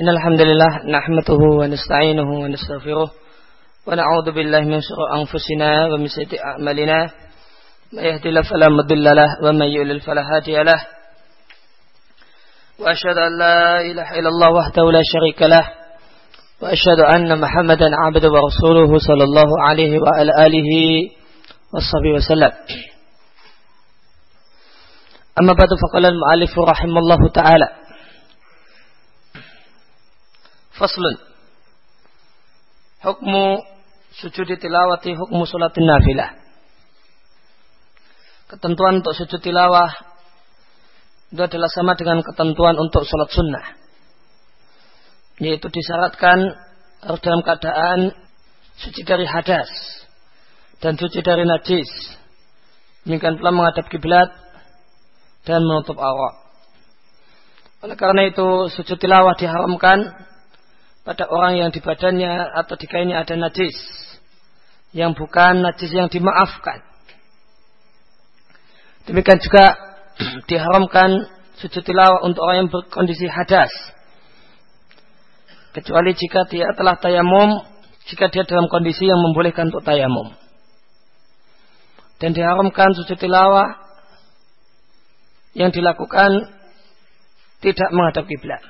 إن الحمد لله نحمده ونستعينه ونستغفره ونعوذ بالله من شرور أنفسنا ومن سيئات أعمالنا. من يهدي الله فلا مضل له ومن يضلل فلا هادي له. وأشهد أن لا إله إلا الله وحده لا شريك له. وأشهد أن محمدا عبده ورسوله صلى الله عليه وعلى آله وصحبه وسلم. أما بعد فقال المؤلف رحمه الله تعالى Faslun. Hukmu sujud tilawati hukmu salatin nafilah. Ketentuan untuk sujud tilawah itu adalah sama dengan ketentuan untuk sholat sunnah. Yaitu disyaratkan harus dalam keadaan suci dari hadas dan suci dari najis. Demikian pula menghadap kiblat dan menutup awak. Oleh karena itu sujud tilawah diharamkan pada orang yang di badannya atau di kainnya ada najis yang bukan najis yang dimaafkan. Demikian juga diharamkan sujud tilawah untuk orang yang berkondisi hadas. Kecuali jika dia telah tayamum, jika dia dalam kondisi yang membolehkan untuk tayamum. Dan diharamkan sujud tilawah yang dilakukan tidak menghadap kiblat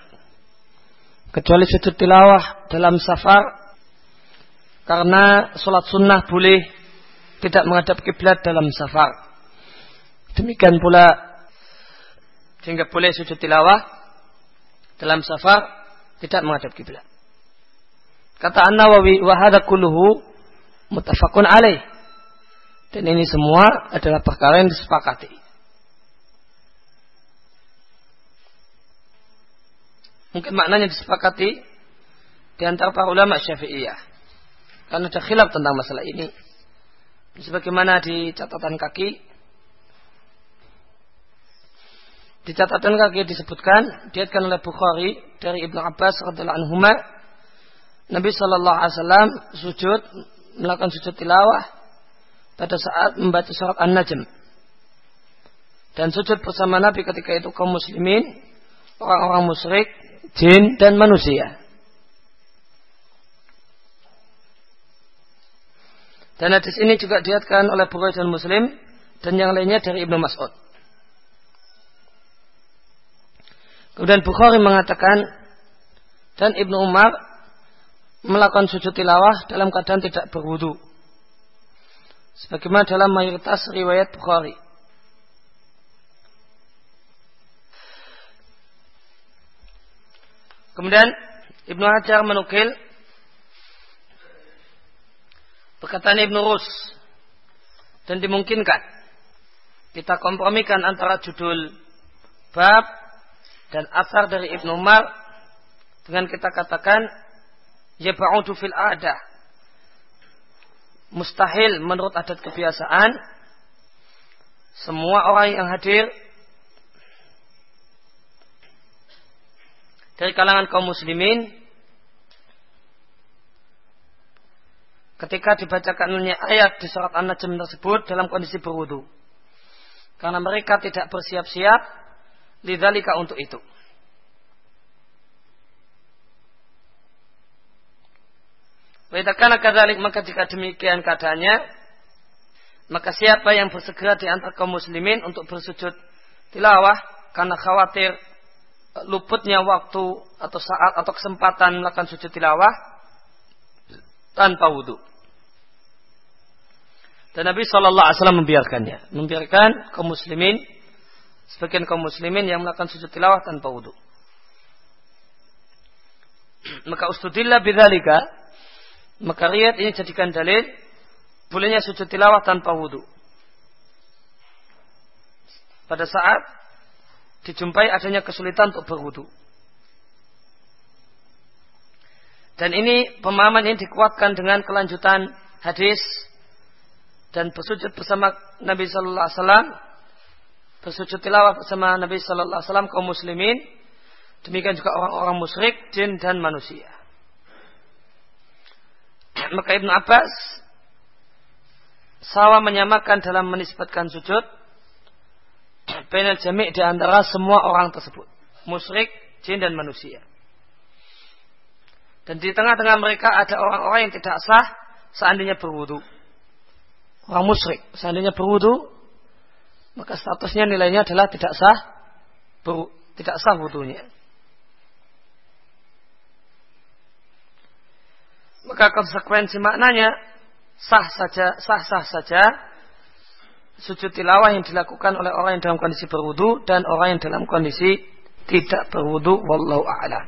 kecuali sujud tilawah dalam safar karena sholat sunnah boleh tidak menghadap kiblat dalam safar. Demikian pula sehingga boleh sujud tilawah dalam safar tidak menghadap kiblat. Kata An-Nawawi wa hadza kulluhu muttafaqun alaih. Dan ini semua adalah perkara yang disepakati. Mungkin maknanya disepakati di antara para ulama Syafi'iyah. Karena ada khilaf tentang masalah ini. Sebagaimana di catatan kaki di catatan kaki disebutkan diatkan oleh Bukhari dari Ibnu Abbas radhiallahu anhu Nabi Shallallahu Alaihi Wasallam sujud melakukan sujud tilawah pada saat membaca surat An-Najm dan sujud bersama Nabi ketika itu kaum muslimin orang-orang musyrik jin dan manusia. Dan hadis ini juga diatkan oleh Bukhari dan Muslim dan yang lainnya dari Ibnu Mas'ud. Kemudian Bukhari mengatakan dan Ibnu Umar melakukan sujud tilawah dalam keadaan tidak berwudu. Sebagaimana dalam mayoritas riwayat Bukhari. Kemudian Ibnu Hajar menukil perkataan Ibnu Rus dan dimungkinkan kita kompromikan antara judul bab dan asar dari Ibnu Umar dengan kita katakan ya ba'udu fil ada mustahil menurut adat kebiasaan semua orang yang hadir dari kalangan kaum muslimin ketika dibacakannya ayat di surat An-Najm tersebut dalam kondisi berwudu. Karena mereka tidak bersiap-siap lidzalika untuk itu. Waitakana kadalik maka jika demikian keadaannya maka siapa yang bersegera di antara kaum muslimin untuk bersujud tilawah karena khawatir luputnya waktu atau saat atau kesempatan melakukan sujud tilawah tanpa wudhu. Dan Nabi Shallallahu Alaihi Wasallam membiarkannya, membiarkan kaum muslimin, sebagian kaum muslimin yang melakukan sujud tilawah tanpa wudhu. Maka ustudillah bidalika, maka riat ini jadikan dalil bolehnya sujud tilawah tanpa wudhu. Pada saat dijumpai adanya kesulitan untuk berwudu. Dan ini pemahaman ini dikuatkan dengan kelanjutan hadis dan bersujud bersama Nabi Sallallahu Alaihi Wasallam, bersujud tilawah bersama Nabi Sallallahu Alaihi Wasallam kaum muslimin, demikian juga orang-orang musyrik, jin dan manusia. Maka Ibnu Abbas sawa menyamakan dalam menisbatkan sujud Bainal jami' di antara semua orang tersebut. Musyrik, jin dan manusia. Dan di tengah-tengah mereka ada orang-orang yang tidak sah seandainya berwudu. Orang musyrik seandainya berwudu maka statusnya nilainya adalah tidak sah ber, tidak sah wudunya. Maka konsekuensi maknanya sah saja sah sah saja sujud tilawah yang dilakukan oleh orang yang dalam kondisi berwudu dan orang yang dalam kondisi tidak berwudu wallahu a'lam.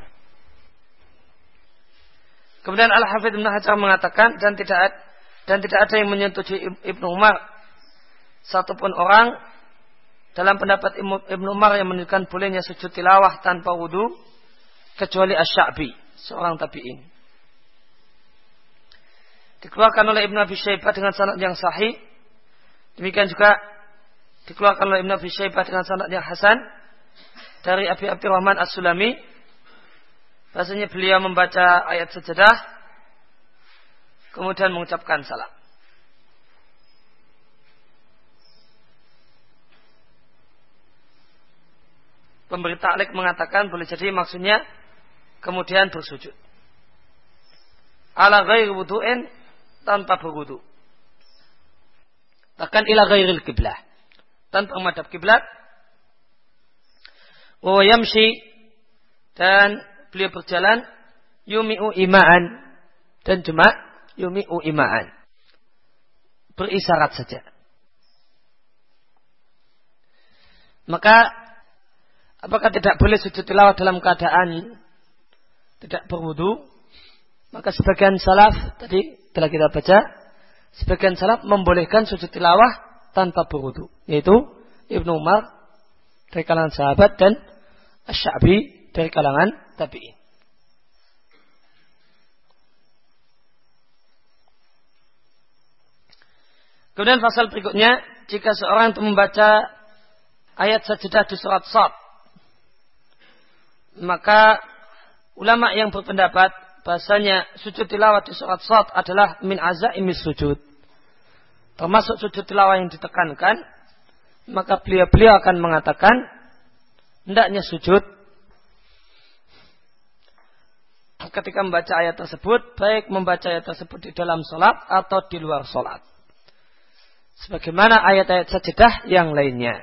Kemudian Al Hafidz Ibnu Hajar mengatakan dan tidak dan tidak ada yang menyetujui Ibnu Umar satupun orang dalam pendapat Ibnu Umar yang menunjukkan bolehnya sujud tilawah tanpa wudu kecuali Asy-Sya'bi, seorang tabi'in. Dikeluarkan oleh Ibnu Abi Syaibah dengan sanad yang sahih. Demikian juga dikeluarkan oleh Ibnu Abi Syaibah dengan sanad yang hasan dari Abi Abdurrahman As-Sulami Rasanya beliau membaca ayat sejadah kemudian mengucapkan salam. Pemberi taklik mengatakan boleh jadi maksudnya kemudian bersujud. Ala ghair wudu'in tanpa berwudu. Bahkan ila ghairil kiblah. Tanpa menghadap kiblat. Wa yamshi dan beliau berjalan yumi'u imaan dan cuma yumi'u imaan. Berisarat saja. Maka apakah tidak boleh sujud tilawah dalam keadaan tidak berwudu? Maka sebagian salaf tadi telah kita baca, sebagian salaf membolehkan sujud tilawah tanpa berwudu, yaitu Ibnu Umar dari kalangan sahabat dan Asy-Sya'bi dari kalangan tabi'in. Kemudian pasal berikutnya, jika seorang itu membaca ayat sajadah di surat Sad, maka ulama yang berpendapat bahasanya sujud tilawah di surat Sad adalah min azaimis sujud. Termasuk sujud tilawah yang ditekankan, maka beliau-beliau akan mengatakan hendaknya sujud ketika membaca ayat tersebut, baik membaca ayat tersebut di dalam sholat atau di luar sholat. Sebagaimana ayat-ayat sajadah yang lainnya.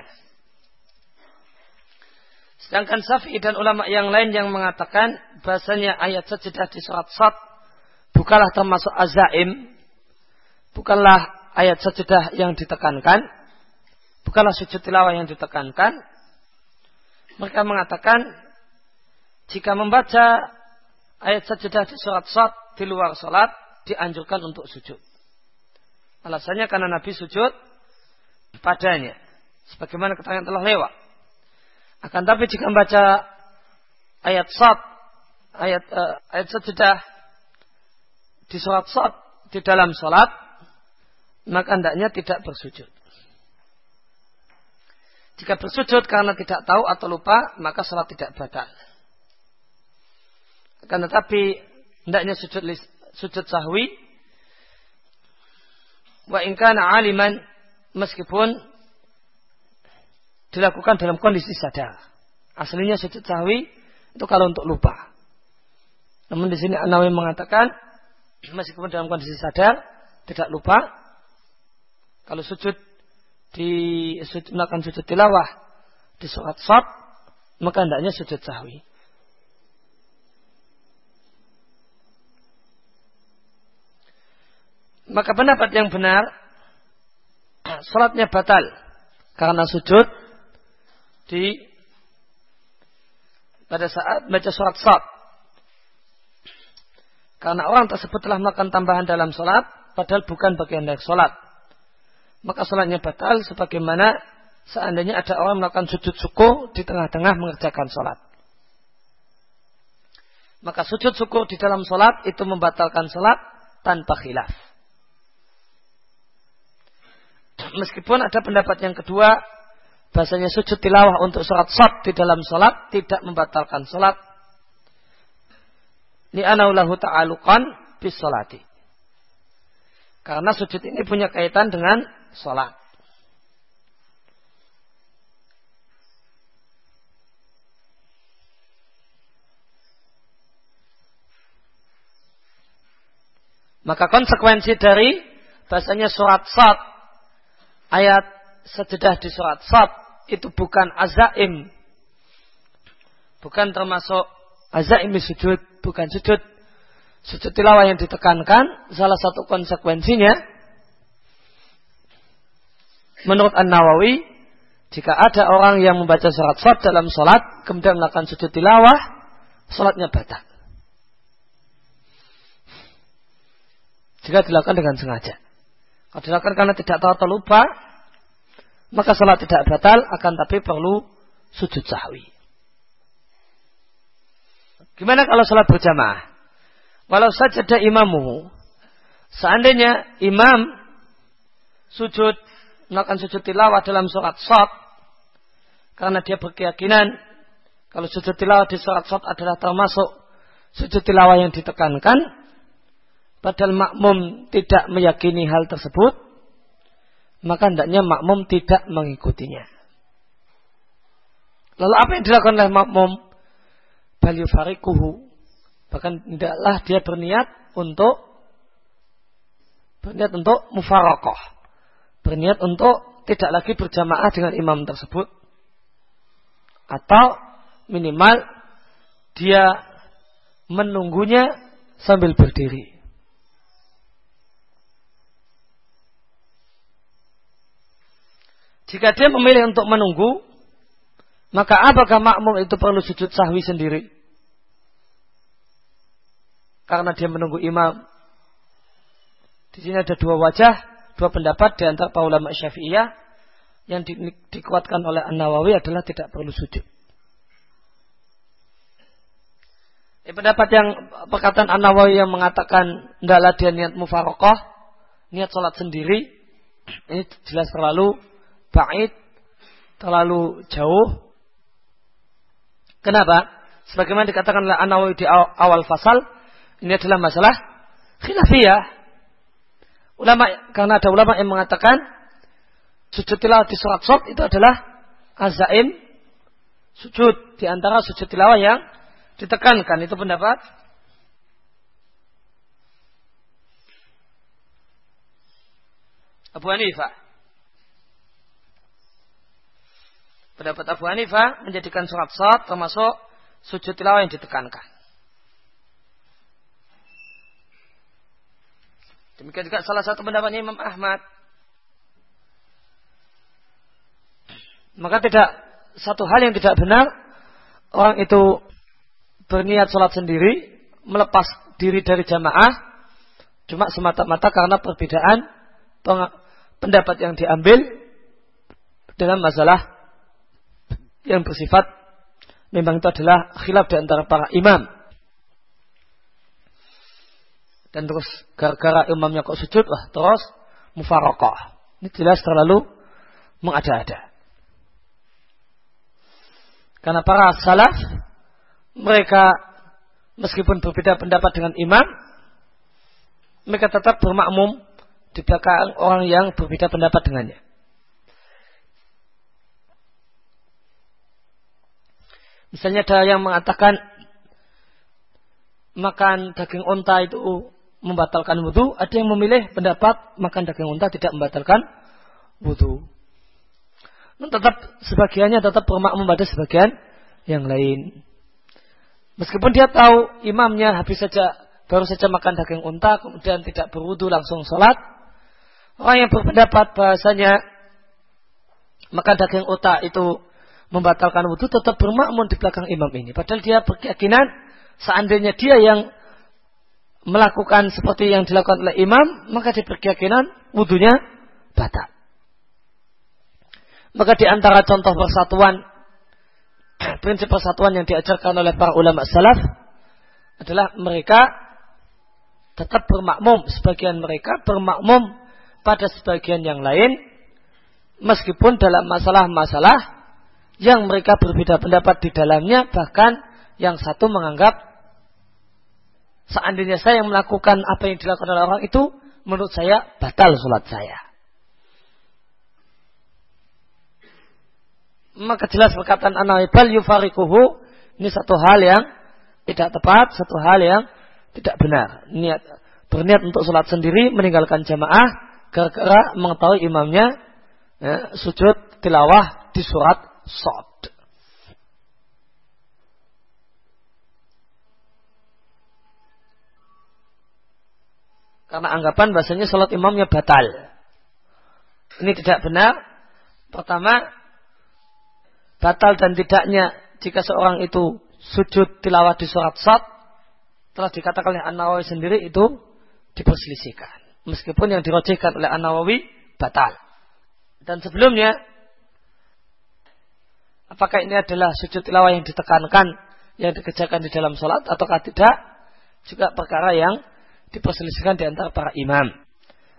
Sedangkan Syafi'i dan ulama yang lain yang mengatakan bahasanya ayat sajadah di surat Sad bukanlah termasuk azaim, bukanlah ayat sajadah yang ditekankan, bukanlah sujud tilawah yang ditekankan. Mereka mengatakan jika membaca ayat sajadah di surat Sad di luar salat dianjurkan untuk sujud. Alasannya karena Nabi sujud padanya. Sebagaimana keterangan telah lewat. Akan tapi jika membaca ayat Sad, ayat uh, ayat sajadah di surat Sad di dalam salat, maka hendaknya tidak bersujud. Jika bersujud karena tidak tahu atau lupa, maka salat tidak batal. Akan tetapi hendaknya sujud sujud sahwi wa ingkana aliman meskipun dilakukan dalam kondisi sadar. Aslinya sujud sahwi itu kalau untuk lupa. Namun di sini Anawi mengatakan meskipun dalam kondisi sadar tidak lupa kalau sujud di sujud, melakukan sujud tilawah di surat sab maka hendaknya sujud sahwi. Maka pendapat yang benar salatnya batal karena sujud di pada saat baca surat sad. Karena orang tersebut telah melakukan tambahan dalam salat padahal bukan bagian dari salat. Maka salatnya batal sebagaimana seandainya ada orang melakukan sujud syukur di tengah-tengah mengerjakan salat. Maka sujud syukur di dalam salat itu membatalkan salat tanpa khilaf. Meskipun ada pendapat yang kedua, bahasanya sujud tilawah untuk sholat sot di dalam sholat tidak membatalkan sholat. Ni anaulahu ta'alukan bis sholati. Karena sujud ini punya kaitan dengan sholat. Maka konsekuensi dari bahasanya surat sad ayat sejedah di surat sad itu bukan azaim bukan termasuk azaim sujud bukan sujud sujud tilawah yang ditekankan salah satu konsekuensinya menurut An Nawawi jika ada orang yang membaca surat sad dalam sholat kemudian melakukan sujud tilawah sholatnya batal jika dilakukan dengan sengaja. Kalau dilakukan karena tidak tahu atau lupa, maka salat tidak batal, akan tapi perlu sujud sahwi. Gimana kalau salat berjamaah? Walau saja ada imamu, seandainya imam sujud melakukan sujud tilawah dalam surat sot, karena dia berkeyakinan kalau sujud tilawah di surat sot adalah termasuk sujud tilawah yang ditekankan, padahal makmum tidak meyakini hal tersebut, maka hendaknya makmum tidak mengikutinya. Lalu apa yang dilakukan oleh makmum? Bal farikuhu. Bahkan tidaklah dia berniat untuk berniat untuk mufarokoh. Berniat untuk tidak lagi berjamaah dengan imam tersebut. Atau minimal dia menunggunya sambil berdiri. Jika dia memilih untuk menunggu, maka apakah makmum itu perlu sujud sahwi sendiri? Karena dia menunggu imam. Di sini ada dua wajah, dua pendapat di antara para ulama Syafi'iyah yang di, dikuatkan oleh An-Nawawi adalah tidak perlu sujud. Ini pendapat yang perkataan An-Nawawi yang mengatakan hendaklah dia niat mufarokoh, niat sholat sendiri, ini jelas terlalu ba'id, terlalu jauh. Kenapa? Sebagaimana dikatakan oleh di awal fasal, ini adalah masalah khilafiyah. Ulama karena ada ulama yang mengatakan sujud tilawah di surat sot itu adalah azaim sujud di antara sujud tilawah yang ditekankan itu pendapat Abu Hanifah Pendapat Abu Hanifah menjadikan surat saat termasuk sujud tilawah yang ditekankan. Demikian juga salah satu pendapat Imam Ahmad. Maka tidak satu hal yang tidak benar orang itu berniat sholat sendiri melepas diri dari jamaah cuma semata-mata karena perbedaan pendapat yang diambil dalam masalah yang bersifat memang itu adalah khilaf di antara para imam. Dan terus gara-gara imamnya kok sujud, wah terus mufarakah. Ini jelas terlalu mengada-ada. Karena para salaf mereka meskipun berbeda pendapat dengan imam, mereka tetap bermakmum di belakang orang yang berbeda pendapat dengannya. Misalnya ada yang mengatakan makan daging unta itu membatalkan wudhu, ada yang memilih pendapat makan daging unta tidak membatalkan wudhu. Tetap sebagiannya tetap bermakmum pada sebagian yang lain. Meskipun dia tahu imamnya habis saja baru saja makan daging unta kemudian tidak berwudhu langsung sholat, orang yang berpendapat bahasanya makan daging unta itu membatalkan wudhu tetap bermakmum di belakang imam ini. Padahal dia berkeyakinan seandainya dia yang melakukan seperti yang dilakukan oleh imam, maka dia berkeyakinan wudhunya batal. Maka di antara contoh persatuan, prinsip persatuan yang diajarkan oleh para ulama salaf adalah mereka tetap bermakmum. Sebagian mereka bermakmum pada sebagian yang lain, meskipun dalam masalah-masalah yang mereka berbeda pendapat di dalamnya bahkan yang satu menganggap seandainya saya yang melakukan apa yang dilakukan oleh orang itu menurut saya batal sholat saya. Maka jelas perkataan anaibal yufariquhu ini satu hal yang tidak tepat satu hal yang tidak benar. Niat berniat untuk sholat sendiri meninggalkan jamaah gara-gara mengetahui imamnya ya, sujud tilawah di surat Sod. Karena anggapan bahasanya sholat imamnya batal. Ini tidak benar. Pertama, batal dan tidaknya jika seorang itu sujud tilawah di surat Sod telah dikatakan oleh An-Nawawi sendiri itu diperselisihkan. Meskipun yang dirojihkan oleh An-Nawawi batal. Dan sebelumnya, apakah ini adalah sujud tilawah yang ditekankan, yang dikerjakan di dalam sholat, ataukah tidak? Juga perkara yang diperselisihkan di antara para imam.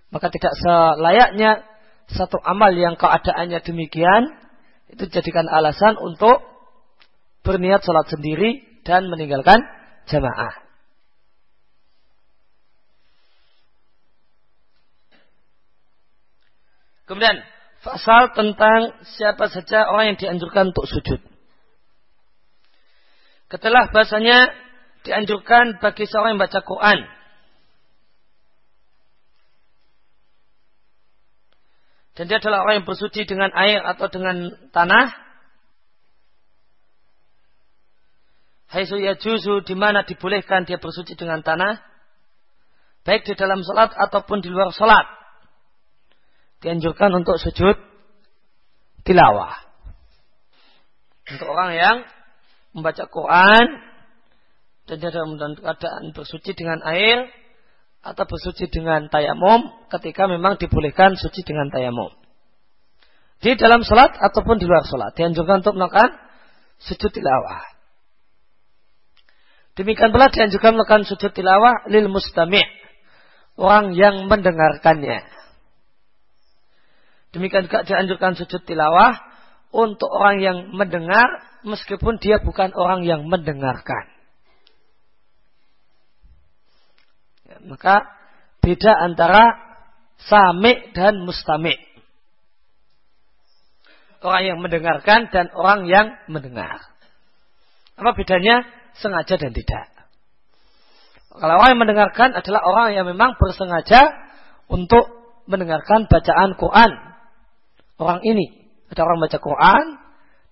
Maka tidak selayaknya satu amal yang keadaannya demikian, itu jadikan alasan untuk berniat sholat sendiri dan meninggalkan jamaah. Kemudian pasal tentang siapa saja orang yang dianjurkan untuk sujud. Ketelah bahasanya dianjurkan bagi seorang yang baca Quran. Dan dia adalah orang yang bersuci dengan air atau dengan tanah. Hai ya juzu di mana dibolehkan dia bersuci dengan tanah. Baik di dalam sholat ataupun di luar sholat dianjurkan untuk sujud tilawah. Untuk orang yang membaca Quran dan dia dalam keadaan bersuci dengan air atau bersuci dengan tayamum ketika memang dibolehkan suci dengan tayamum. Di dalam sholat ataupun di luar sholat dianjurkan untuk melakukan sujud tilawah. Demikian pula dianjurkan melakukan sujud tilawah lil mustami' orang yang mendengarkannya. Demikian juga dianjurkan sujud tilawah untuk orang yang mendengar meskipun dia bukan orang yang mendengarkan. Ya, maka beda antara sami dan mustami. Orang yang mendengarkan dan orang yang mendengar. Apa bedanya? Sengaja dan tidak. Kalau orang yang mendengarkan adalah orang yang memang bersengaja untuk mendengarkan bacaan Quran orang ini. Ada orang baca Quran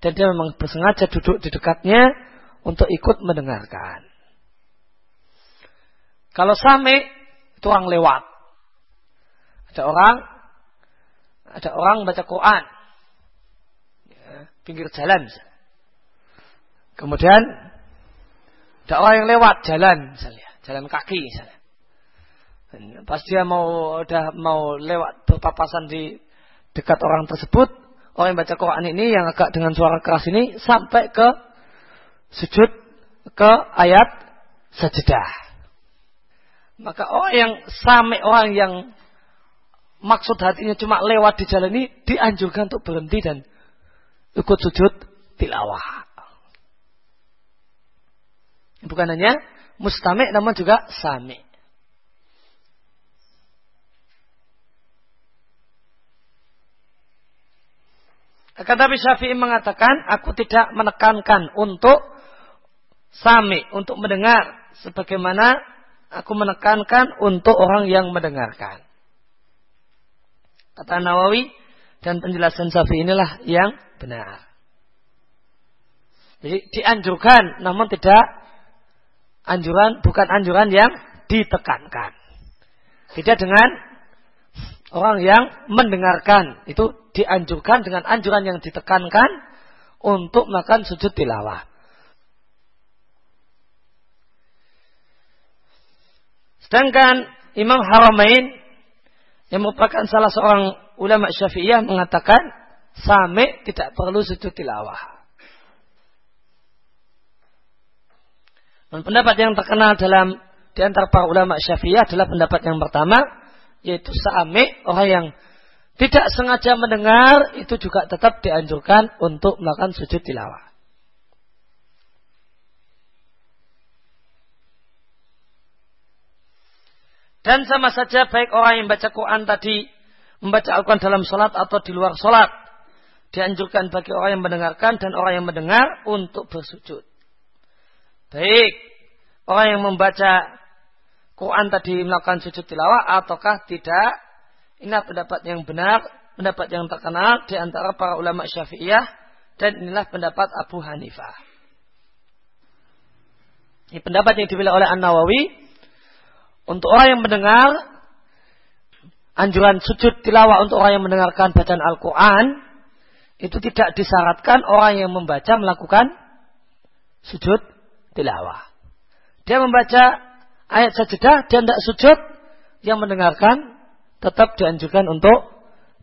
dan dia memang bersengaja duduk di dekatnya untuk ikut mendengarkan. Kalau sami itu orang lewat. Ada orang ada orang baca Quran ya, pinggir jalan. Kemudian ada orang yang lewat jalan misalnya, jalan kaki misalnya. Pas dia mau udah mau lewat berpapasan di dekat orang tersebut, orang yang baca Quran ini yang agak dengan suara keras ini sampai ke sujud ke ayat sajadah. Maka orang yang sampai orang yang maksud hatinya cuma lewat di jalan ini dianjurkan untuk berhenti dan ikut sujud tilawah. Bukan hanya mustami' namun juga sami'. Akan tapi Syafi'i mengatakan, aku tidak menekankan untuk sami, untuk mendengar. Sebagaimana aku menekankan untuk orang yang mendengarkan. Kata Nawawi, dan penjelasan Syafi'i inilah yang benar. Jadi dianjurkan, namun tidak anjuran, bukan anjuran yang ditekankan. Tidak dengan orang yang mendengarkan itu dianjurkan dengan anjuran yang ditekankan untuk makan sujud tilawah. Sedangkan Imam Haramain yang merupakan salah seorang ulama Syafi'iyah mengatakan sami tidak perlu sujud tilawah. Dan pendapat yang terkenal dalam di antara para ulama Syafi'iyah adalah pendapat yang pertama yaitu sami orang yang tidak sengaja mendengar itu juga tetap dianjurkan untuk melakukan sujud tilawah. Dan sama saja baik orang yang baca Quran tadi membaca Al-Quran dalam sholat atau di luar sholat. Dianjurkan bagi orang yang mendengarkan dan orang yang mendengar untuk bersujud. Baik orang yang membaca Quran tadi melakukan sujud tilawah ataukah tidak? Inilah pendapat yang benar, pendapat yang terkenal di antara para ulama Syafi'iyah dan inilah pendapat Abu Hanifah. Ini pendapat yang dipilih oleh An-Nawawi untuk orang yang mendengar anjuran sujud tilawah untuk orang yang mendengarkan bacaan Al-Quran itu tidak disyaratkan orang yang membaca melakukan sujud tilawah. Dia membaca ayat sajadah, dia tidak sujud, yang mendengarkan tetap dianjurkan untuk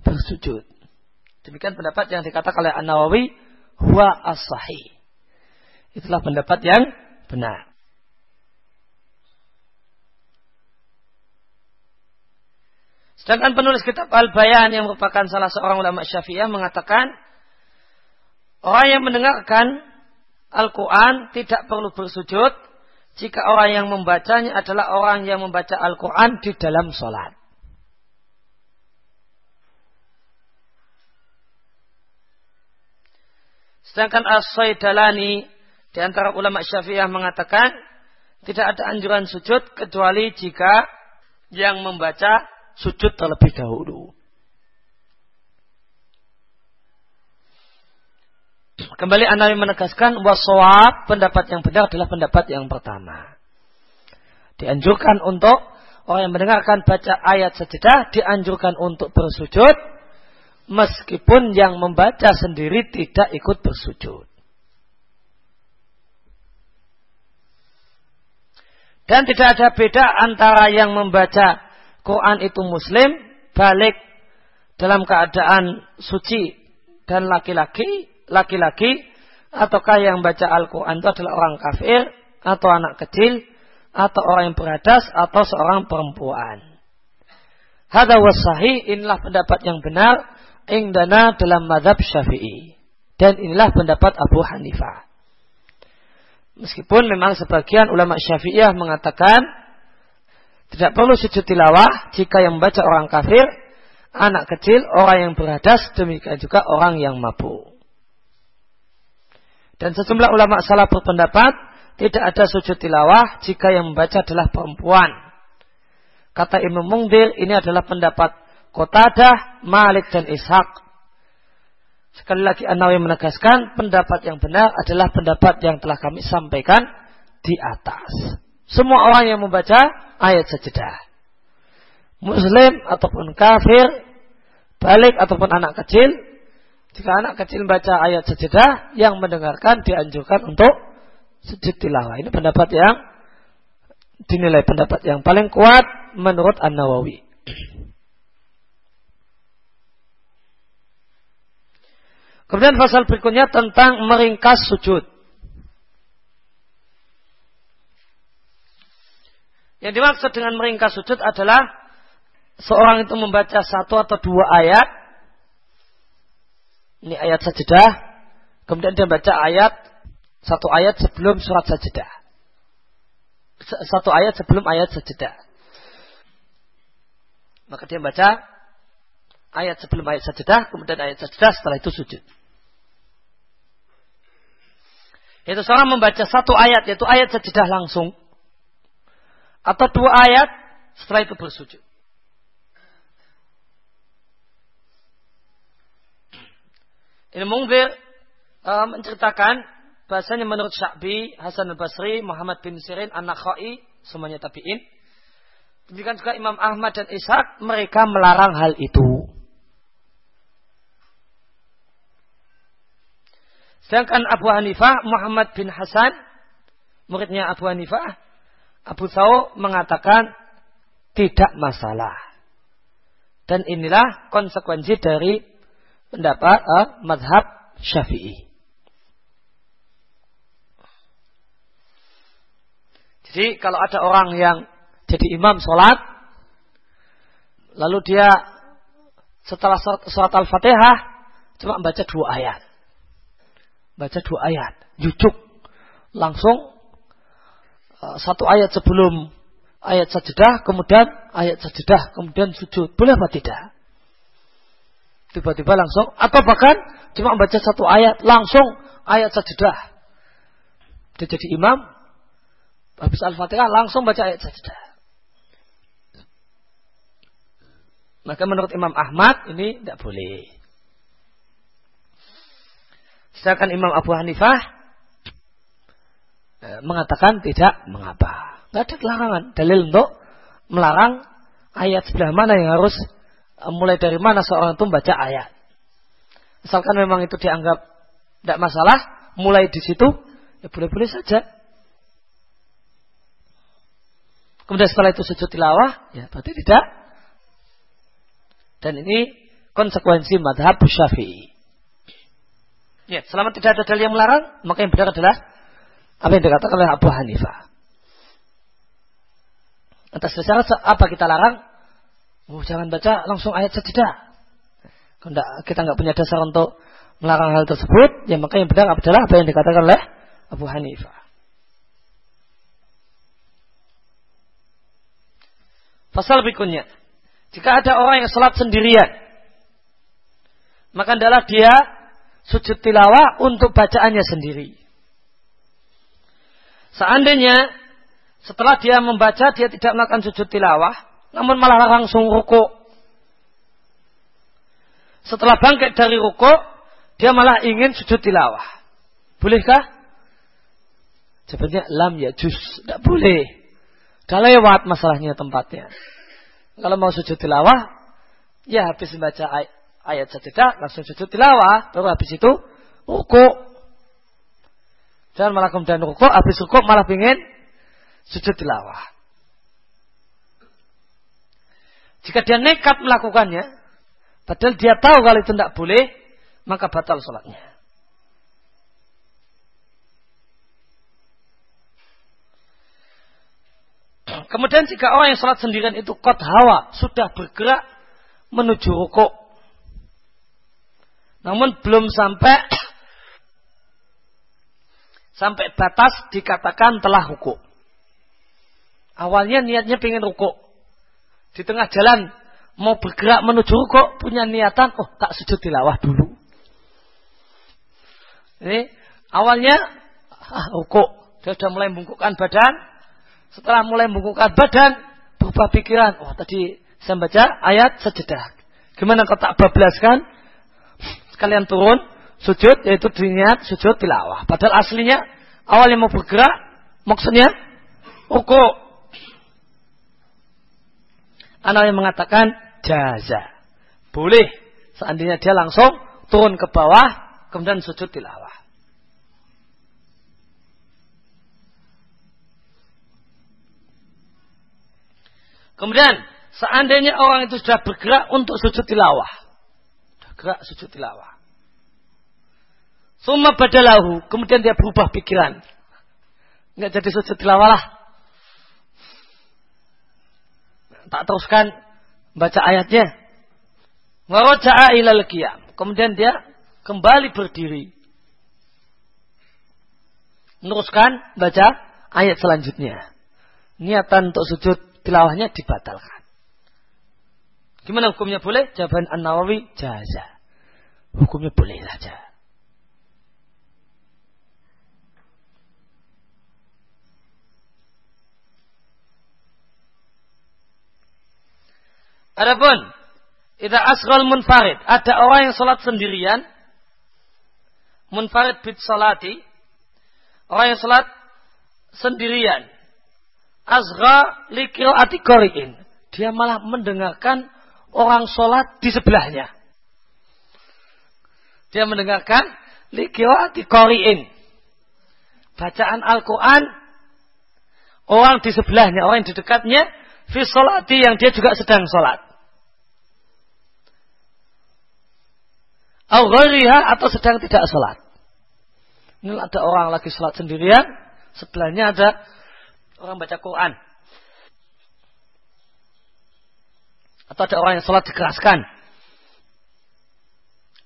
bersujud. Demikian pendapat yang dikatakan oleh An-Nawawi, huwa as-sahih. Itulah pendapat yang benar. Sedangkan penulis kitab Al-Bayan yang merupakan salah seorang ulama Syafi'iyah mengatakan orang yang mendengarkan Al-Quran tidak perlu bersujud jika orang yang membacanya adalah orang yang membaca Al-Quran di dalam sholat. Sedangkan As-Saidalani di antara ulama Syafi'iyah mengatakan tidak ada anjuran sujud kecuali jika yang membaca sujud terlebih dahulu. Kembali Anawi menegaskan waswab pendapat yang benar adalah pendapat yang pertama. Dianjurkan untuk orang yang mendengarkan baca ayat sejedah dianjurkan untuk bersujud meskipun yang membaca sendiri tidak ikut bersujud. Dan tidak ada beda antara yang membaca Quran itu muslim balik dalam keadaan suci dan laki-laki laki-laki ataukah yang baca Al-Quran itu adalah orang kafir atau anak kecil atau orang yang beradas atau seorang perempuan. Hada wasahi inilah pendapat yang benar ingdana dalam madhab syafi'i. Dan inilah pendapat Abu Hanifah. Meskipun memang sebagian ulama syafi'iyah mengatakan tidak perlu sujud tilawah jika yang membaca orang kafir, anak kecil, orang yang beradas, demikian juga orang yang mabuk. Dan sejumlah ulama salah berpendapat tidak ada sujud tilawah jika yang membaca adalah perempuan. Kata Ibnu Mungdir ini adalah pendapat Qatadah, Malik dan Ishaq. Sekali lagi An-Nawawi menegaskan pendapat yang benar adalah pendapat yang telah kami sampaikan di atas. Semua orang yang membaca ayat sajadah. Muslim ataupun kafir, balik ataupun anak kecil, jika anak kecil membaca ayat sejadah, yang mendengarkan dianjurkan untuk sujud tilawah. Ini pendapat yang dinilai pendapat yang paling kuat menurut An-Nawawi. Kemudian pasal berikutnya tentang meringkas sujud. Yang dimaksud dengan meringkas sujud adalah seorang itu membaca satu atau dua ayat ini ayat sajadah. Kemudian dia baca ayat satu ayat sebelum surat sajadah. Satu ayat sebelum ayat sajadah. Maka dia baca ayat sebelum ayat sajadah, kemudian ayat sajadah, setelah itu sujud. Itu seorang membaca satu ayat, yaitu ayat sajadah langsung. Atau dua ayat, setelah itu bersujud. Ini Mungzir uh, menceritakan bahasanya menurut Sya'bi, Hasan al-Basri, Muhammad bin Sirin, An-Nakhai, semuanya tabi'in. Demikian juga Imam Ahmad dan Ishaq, mereka melarang hal itu. Sedangkan Abu Hanifah, Muhammad bin Hasan, muridnya Abu Hanifah, Abu Saw mengatakan tidak masalah. Dan inilah konsekuensi dari pendapat uh, madhab syafi'i. Jadi kalau ada orang yang jadi imam sholat, lalu dia setelah surat al-fatihah cuma baca dua ayat. Baca dua ayat, jujuk. Langsung uh, satu ayat sebelum ayat sajadah, kemudian ayat sajadah, kemudian sujud. Boleh apa tidak? Tiba-tiba langsung atau bahkan cuma membaca satu ayat langsung ayat sajadah. Dia jadi imam habis Al-Fatihah langsung baca ayat sajadah. Maka menurut Imam Ahmad ini tidak boleh. Sedangkan Imam Abu Hanifah eh, mengatakan tidak mengapa. Tidak ada larangan. Dalil untuk melarang ayat sebelah mana yang harus mulai dari mana seorang itu membaca ayat. Misalkan memang itu dianggap tidak masalah, mulai di situ, ya boleh-boleh saja. Kemudian setelah itu sujud tilawah, ya berarti tidak. Dan ini konsekuensi madhab syafi'i. Ya, selama tidak ada dalil yang melarang, maka yang benar adalah apa yang dikatakan oleh Abu Hanifah. Atas dasar apa kita larang? Oh, jangan baca langsung ayat saja. Kalau kita nggak punya dasar untuk melarang hal tersebut, ya maka yang benar adalah apa yang dikatakan oleh Abu Hanifah. Pasal berikutnya. Jika ada orang yang sholat sendirian. Maka adalah dia sujud tilawah untuk bacaannya sendiri. Seandainya setelah dia membaca dia tidak melakukan sujud tilawah, namun malah langsung ruku. Setelah bangkit dari ruku, dia malah ingin sujud tilawah. Bolehkah? Sebenarnya lam ya jus, tidak boleh. Gak lewat masalahnya tempatnya. Kalau mau sujud tilawah, ya habis membaca ayat ayat sajadah langsung sujud tilawah, baru habis itu ruku. Jangan malah kemudian ruku, habis ruku malah pingin sujud tilawah. Jika dia nekat melakukannya, padahal dia tahu kalau itu tidak boleh, maka batal sholatnya. Kemudian jika orang yang sholat sendirian itu kot hawa, sudah bergerak menuju rukuk. Namun belum sampai sampai batas dikatakan telah hukum. Awalnya niatnya pengen rukuk. Di tengah jalan mau bergerak menuju rukuk punya niatan, oh tak sujud tilawah dulu. Ini awalnya ah, rukuk. Dia sudah mulai membungkukkan badan. Setelah mulai membungkukkan badan, berubah pikiran. Oh tadi saya baca ayat sejedah. Gimana kau tak bablaskan? sekalian turun sujud yaitu diniat sujud tilawah. Padahal aslinya awalnya mau bergerak maksudnya uku. Anak yang mengatakan jaza. Boleh seandainya dia langsung turun ke bawah kemudian sujud tilawah. Kemudian seandainya orang itu sudah bergerak untuk sujud tilawah gerak sujud tilawah. Suma badalahu, kemudian dia berubah pikiran. Enggak jadi sujud tilawah lah. Tak teruskan baca ayatnya. Waraja'a ilal qiyam. Kemudian dia kembali berdiri. Meneruskan baca ayat selanjutnya. Niatan untuk sujud tilawahnya dibatalkan. Gimana hukumnya boleh? Jawaban An-Nawawi jaza hukumnya boleh saja. Adapun Ida asghal munfarid. Ada orang yang sholat sendirian. Munfarid bid salati. Orang yang sholat sendirian. Asgha likira'ati kori'in. Dia malah mendengarkan orang sholat di sebelahnya. Dia mendengarkan liqiraati qari'in. Bacaan Al-Quran orang di sebelahnya, orang di dekatnya fi sholati yang dia juga sedang sholat. Au atau sedang tidak sholat. Ini ada orang lagi sholat sendirian, sebelahnya ada orang baca Quran. Atau ada orang yang sholat dikeraskan.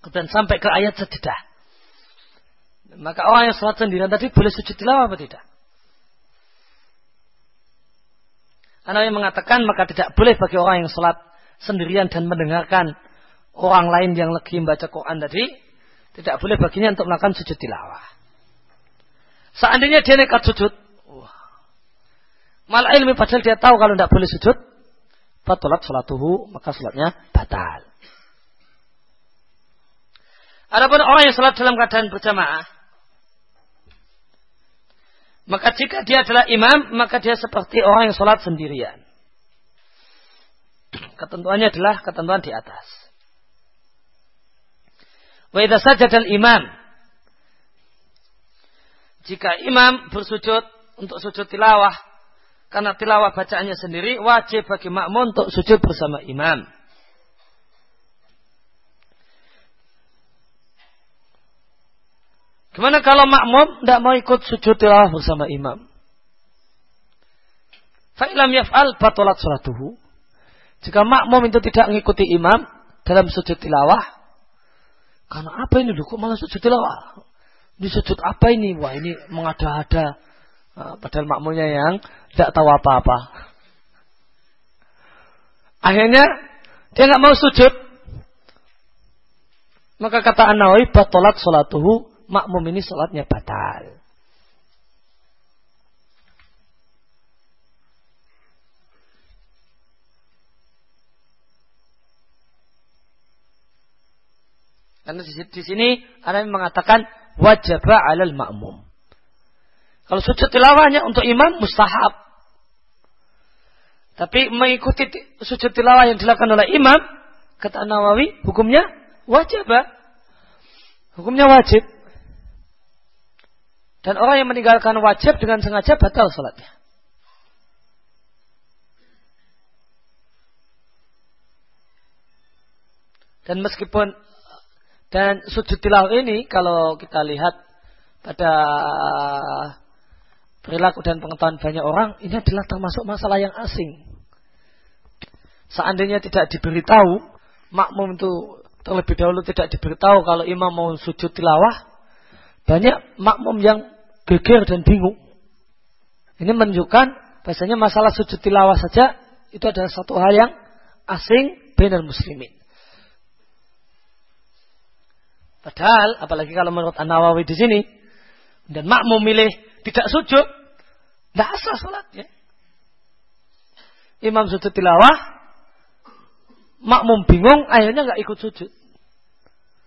Kemudian sampai ke ayat sejedah. Maka orang yang sholat sendirian tadi boleh sujud tilawah apa tidak? Anak yang mengatakan maka tidak boleh bagi orang yang sholat sendirian dan mendengarkan orang lain yang lagi membaca Quran tadi. Tidak boleh baginya untuk melakukan sujud tilawah. Seandainya dia nekat sujud. Wah. Malah ilmi padahal dia tahu kalau tidak boleh sujud. batalat salatuhu, maka salatnya batal. Adapun orang yang salat dalam keadaan berjamaah, maka jika dia adalah imam, maka dia seperti orang yang salat sendirian. Ketentuannya adalah ketentuan di atas. Wa idza sajada imam jika imam bersujud untuk sujud tilawah karena tilawah bacaannya sendiri wajib bagi makmum untuk sujud bersama imam. Gimana kalau makmum tidak mau ikut sujud tilawah bersama imam? Fa'ilam yaf'al batolat suratuhu. Jika makmum itu tidak mengikuti imam dalam sujud tilawah, karena apa ini kok malah sujud tilawah? Ini sujud apa ini? Wah ini mengada-ada. Nah, padahal makmumnya yang tidak tahu apa-apa. Akhirnya dia nggak mau sujud. Maka kata An-Nawawi batolat salatuhu makmum ini sholatnya batal. Karena di sini ada yang mengatakan wajib alal makmum. Kalau sujud tilawahnya untuk imam mustahab. Tapi mengikuti sujud tilawah yang dilakukan oleh imam, kata Nawawi, hukumnya wajib. Hukumnya wajib. Dan orang yang meninggalkan wajib dengan sengaja batal sholatnya. Dan meskipun dan sujud tilawah ini kalau kita lihat pada perilaku dan pengetahuan banyak orang, ini adalah termasuk masalah yang asing. Seandainya tidak diberitahu, makmum itu terlebih dahulu tidak diberitahu kalau imam mau sujud tilawah, banyak makmum yang geger dan bingung. Ini menunjukkan bahasanya masalah sujud tilawah saja itu adalah satu hal yang asing benar muslimin. Padahal, apalagi kalau menurut An-Nawawi di sini, dan makmum milih tidak sujud, tidak asal sholatnya. Imam sujud tilawah, makmum bingung, akhirnya nggak ikut sujud.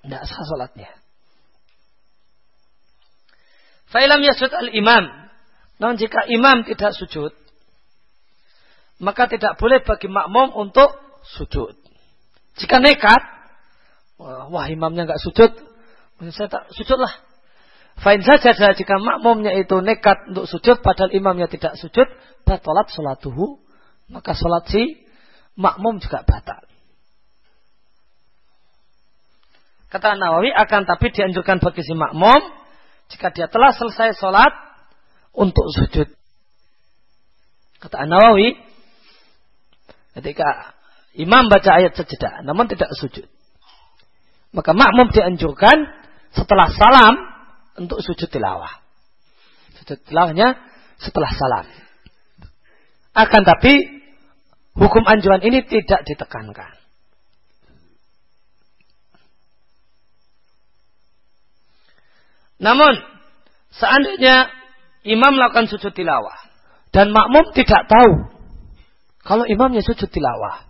Tidak sah sholatnya. Fa'ilam yasud al-imam. Namun jika imam tidak sujud, maka tidak boleh bagi makmum untuk sujud. Jika nekat, wah imamnya nggak sujud, saya tak sujudlah. Fa'in saja jika makmumnya itu nekat untuk sujud padahal imamnya tidak sujud, batalat salatuhu, maka salat si makmum juga batal. Kata Nawawi akan tapi dianjurkan bagi si makmum jika dia telah selesai sholat untuk sujud. Kata Nawawi ketika imam baca ayat sejadah namun tidak sujud. Maka makmum dianjurkan setelah salam untuk sujud tilawah. Sujud tilawahnya setelah salam. Akan tapi hukum anjuran ini tidak ditekankan. Namun seandainya imam melakukan sujud tilawah dan makmum tidak tahu kalau imamnya sujud tilawah.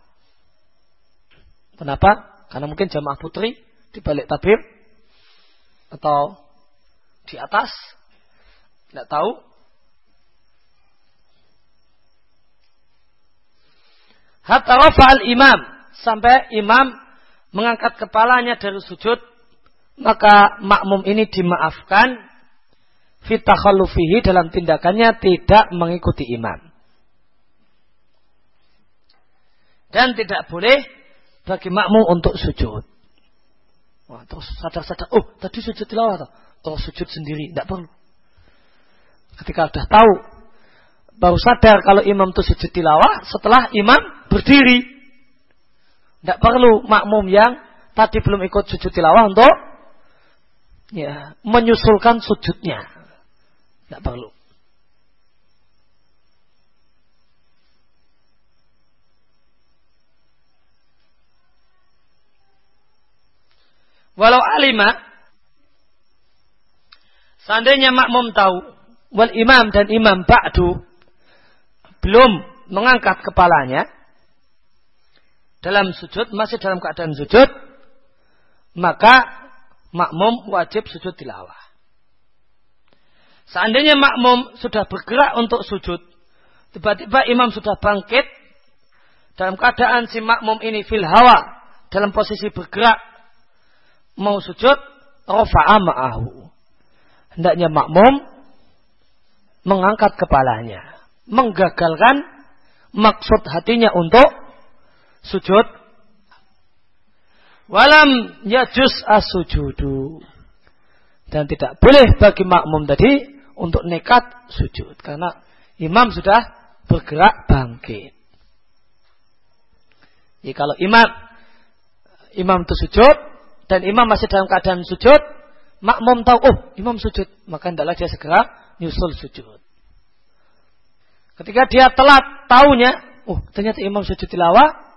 Kenapa? Karena mungkin jamaah putri di balik tabir atau di atas tidak tahu hatta al imam sampai imam mengangkat kepalanya dari sujud maka makmum ini dimaafkan fitakhalufihi dalam tindakannya tidak mengikuti imam dan tidak boleh bagi makmum untuk sujud Wah, terus sadar-sadar, oh tadi sujud tilawah Terus sujud sendiri, tidak perlu. Ketika sudah tahu, baru sadar kalau imam itu sujud tilawah setelah imam berdiri. Tidak perlu makmum yang tadi belum ikut sujud tilawah untuk ya menyusulkan sujudnya. Tidak perlu. Walau alima, seandainya makmum tahu, wal imam dan imam ba'du belum mengangkat kepalanya, dalam sujud, masih dalam keadaan sujud, maka makmum wajib sujud tilawah. Seandainya makmum sudah bergerak untuk sujud, tiba-tiba imam sudah bangkit, dalam keadaan si makmum ini fil hawa, dalam posisi bergerak, mau sujud, rofa'a ma'ahu. Hendaknya makmum mengangkat kepalanya, menggagalkan maksud hatinya untuk sujud. Walam yajus as-sujudu. Dan tidak boleh bagi makmum tadi untuk nekat sujud. Karena imam sudah bergerak bangkit. Jadi kalau imam imam itu sujud dan imam masih dalam keadaan sujud, makmum tahu oh imam sujud, maka hendaklah dia segera nyusul sujud. Ketika dia telat tahunya, oh ternyata imam sujud tilawah,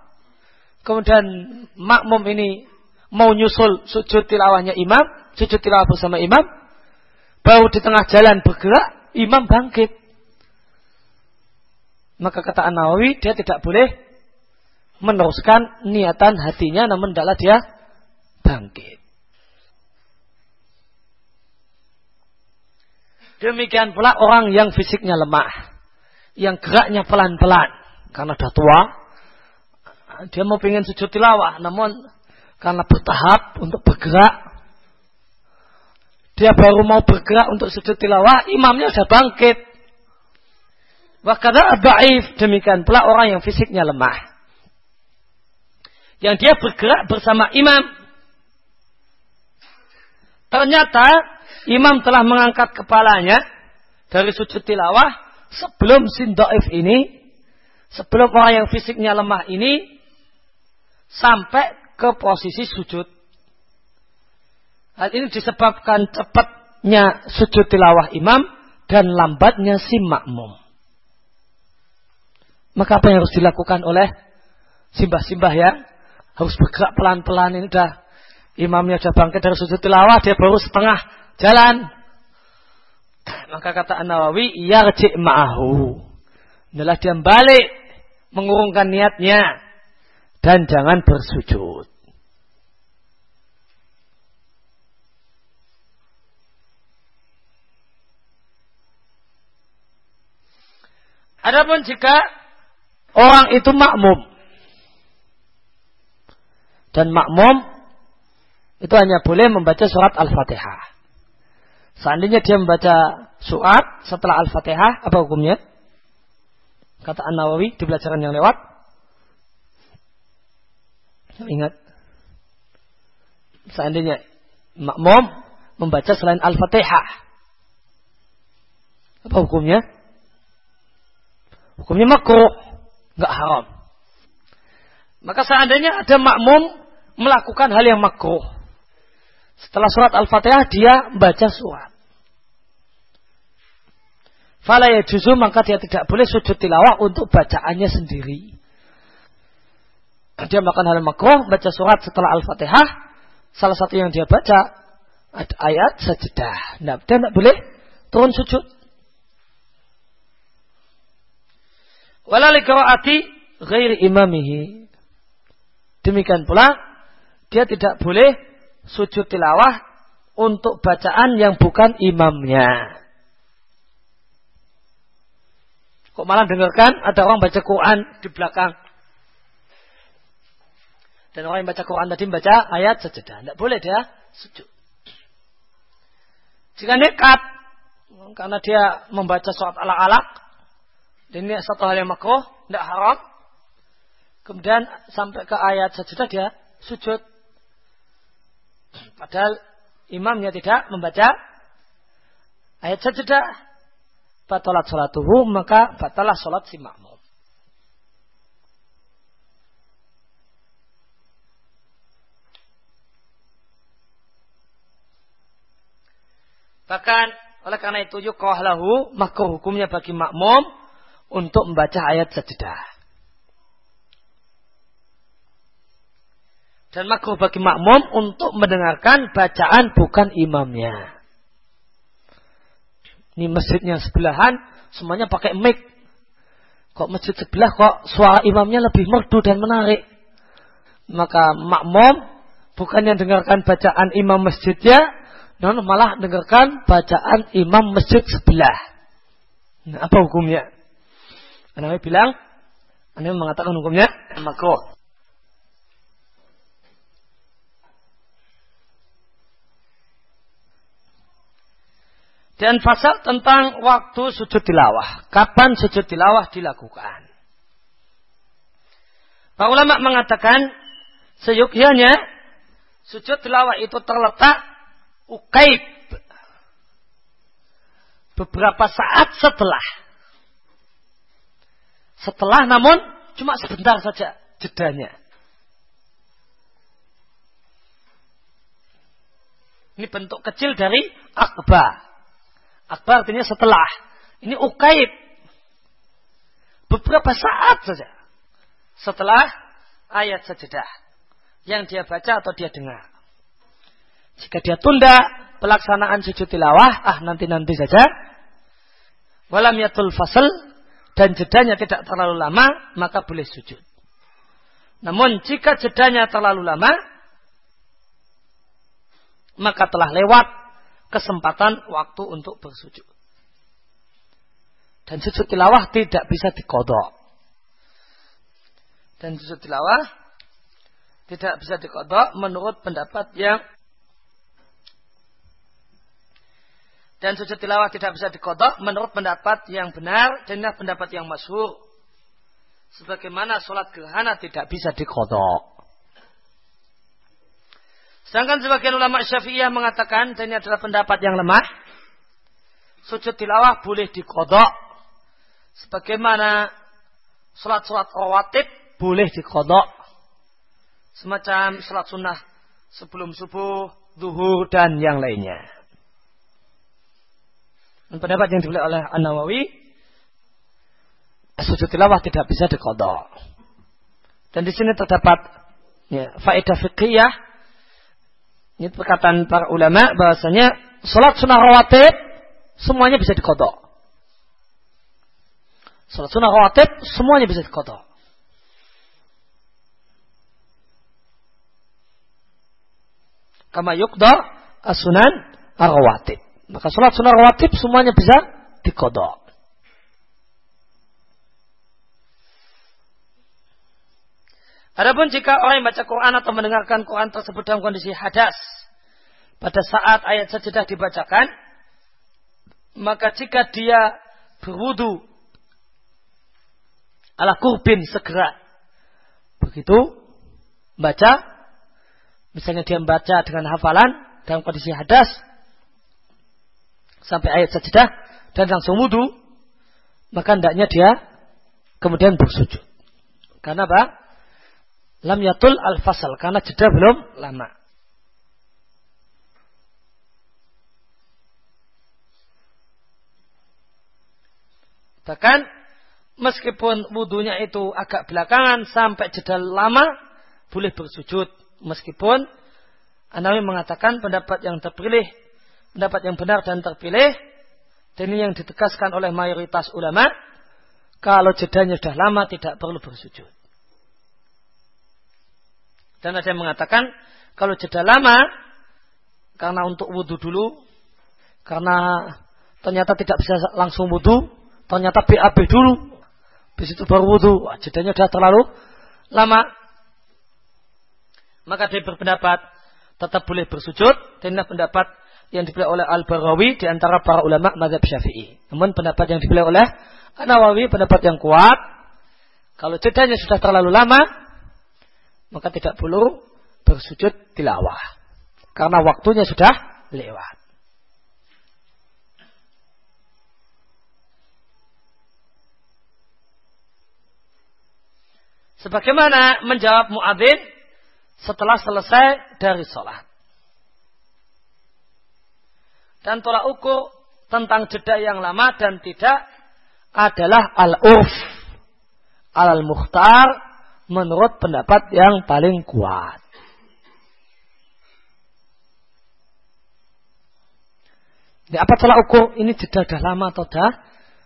kemudian makmum ini mau nyusul sujud tilawahnya imam, sujud tilawah bersama imam, baru di tengah jalan bergerak, imam bangkit. Maka kata An-Nawawi, dia tidak boleh meneruskan niatan hatinya, namun adalah dia bangkit. Demikian pula orang yang fisiknya lemah, yang geraknya pelan-pelan, karena sudah tua, dia mau pengen sujud tilawah, namun karena bertahap untuk bergerak, dia baru mau bergerak untuk sujud tilawah, imamnya sudah bangkit. Wakada baif demikian pula orang yang fisiknya lemah. Yang dia bergerak bersama imam. Ternyata imam telah mengangkat kepalanya dari sujud tilawah sebelum sindaif ini, sebelum orang yang fisiknya lemah ini sampai ke posisi sujud. Hal ini disebabkan cepatnya sujud tilawah imam dan lambatnya si makmum. Maka apa yang harus dilakukan oleh simbah-simbah yang harus bergerak pelan-pelan ini dah imamnya sudah bangkit dari sujud tilawah dia baru setengah jalan. Maka kata An-Nawawi, yarji' ma'ahu. Adalah dia balik mengurungkan niatnya dan jangan bersujud. Adapun jika orang itu makmum dan makmum itu hanya boleh membaca surat Al-Fatihah. Seandainya dia membaca surat setelah Al-Fatihah, apa hukumnya? Kata An-Nawawi di pelajaran yang lewat, Ingat, seandainya makmum membaca selain Al-Fatihah, apa hukumnya? Hukumnya makruh, nggak haram. Maka seandainya ada makmum melakukan hal yang makruh, setelah surat Al-Fatihah dia baca surat. Fala ya maka dia tidak boleh sujud tilawah untuk bacaannya sendiri dia melakukan hal makruh, baca surat setelah Al-Fatihah, salah satu yang dia baca ayat sajadah. Nah, dia tidak boleh turun sujud. Wala liqra'ati ghairi imamihi. Demikian pula dia tidak boleh sujud tilawah untuk bacaan yang bukan imamnya. Kok malah dengarkan ada orang baca Quran di belakang dan orang yang baca Quran tadi membaca ayat sajadah. Tidak boleh dia sujud. Jika nekat, karena dia membaca surat ala-alak, dan ini satu hal yang makruh, tidak haram. Kemudian sampai ke ayat sajadah dia sujud. Padahal imamnya tidak membaca ayat sajadah. Batalat salatuhu, maka batalah salat si makmum. Bahkan oleh karena itu lahu maka hukumnya bagi makmum untuk membaca ayat sajadah. Dan makruh bagi makmum untuk mendengarkan bacaan bukan imamnya. Ini masjidnya sebelahan, semuanya pakai mic. Kok masjid sebelah kok suara imamnya lebih merdu dan menarik. maka makmum bukannya dengarkan bacaan imam masjidnya, non malah dengarkan bacaan imam masjid sebelah. Nah, apa hukumnya? Anda bilang, Anda mengatakan hukumnya makruh. Dan pasal tentang waktu sujud tilawah. Kapan sujud tilawah dilakukan? Para ulama mengatakan seyukyanya sujud tilawah itu terletak ukaib beberapa saat setelah. Setelah namun cuma sebentar saja jedanya. Ini bentuk kecil dari akbar. Akbar artinya setelah. Ini ukaib. Beberapa saat saja. Setelah ayat sajadah. Yang dia baca atau dia dengar. Jika dia tunda pelaksanaan sujud tilawah, ah nanti-nanti saja. Walam yatul fasal dan jedanya tidak terlalu lama, maka boleh sujud. Namun jika jedanya terlalu lama, maka telah lewat kesempatan waktu untuk bersujud. Dan sujud tilawah tidak bisa dikodok. Dan sujud tilawah tidak bisa dikodok menurut pendapat yang dan sujud tilawah tidak bisa dikodok menurut pendapat yang benar dan pendapat yang masyhur. Sebagaimana sholat gerhana tidak bisa dikodok. Sedangkan sebagian ulama syafi'iyah mengatakan, dan ini adalah pendapat yang lemah, sujud tilawah boleh dikodok. Sebagaimana sholat-sholat rawatib boleh dikodok. Semacam sholat sunnah sebelum subuh, duhur, dan yang lainnya. Dan pendapat yang dibeli oleh An-Nawawi, sujud tilawah tidak bisa dikodok. Dan di sini terdapat ya, faedah fikih ini perkataan para ulama bahasanya sholat sunnah rawatib semuanya bisa dikodok. Sholat sunnah rawatib semuanya bisa dikodok. Kama yukda asunan rawatib. Maka sholat sunnah rawatib semuanya bisa dikodok. Adapun jika orang yang baca Quran atau mendengarkan Quran tersebut dalam kondisi hadas, pada saat ayat sajadah dibacakan, maka jika dia berwudu ala kurbin segera begitu baca misalnya dia membaca dengan hafalan dalam kondisi hadas sampai ayat sajadah dan langsung wudu maka hendaknya dia kemudian bersujud. Karena apa? Lam yatul al fasal karena jeda belum lama. Bahkan meskipun wudhunya itu agak belakangan sampai jeda lama boleh bersujud. Meskipun Anawi mengatakan pendapat yang terpilih pendapat yang benar dan terpilih dan ini yang ditegaskan oleh mayoritas ulama kalau jedanya sudah lama tidak perlu bersujud. Dan ada yang mengatakan kalau jeda lama karena untuk wudhu dulu, karena ternyata tidak bisa langsung wudhu, ternyata BAB dulu, habis itu baru wudhu, jedanya sudah terlalu lama. Maka dia berpendapat tetap boleh bersujud, dan pendapat yang dipilih oleh Al-Barawi di antara para ulama mazhab Syafi'i. Namun pendapat yang dipilih oleh An-Nawawi pendapat yang kuat. Kalau jedanya sudah terlalu lama, maka tidak perlu bersujud tilawah. Karena waktunya sudah lewat. Sebagaimana menjawab muadzin setelah selesai dari sholat. Dan tolak ukur tentang jeda yang lama dan tidak adalah al-urf al-mukhtar menurut pendapat yang paling kuat. Ini apa tolak ukur? Ini jeda sudah lama atau dah?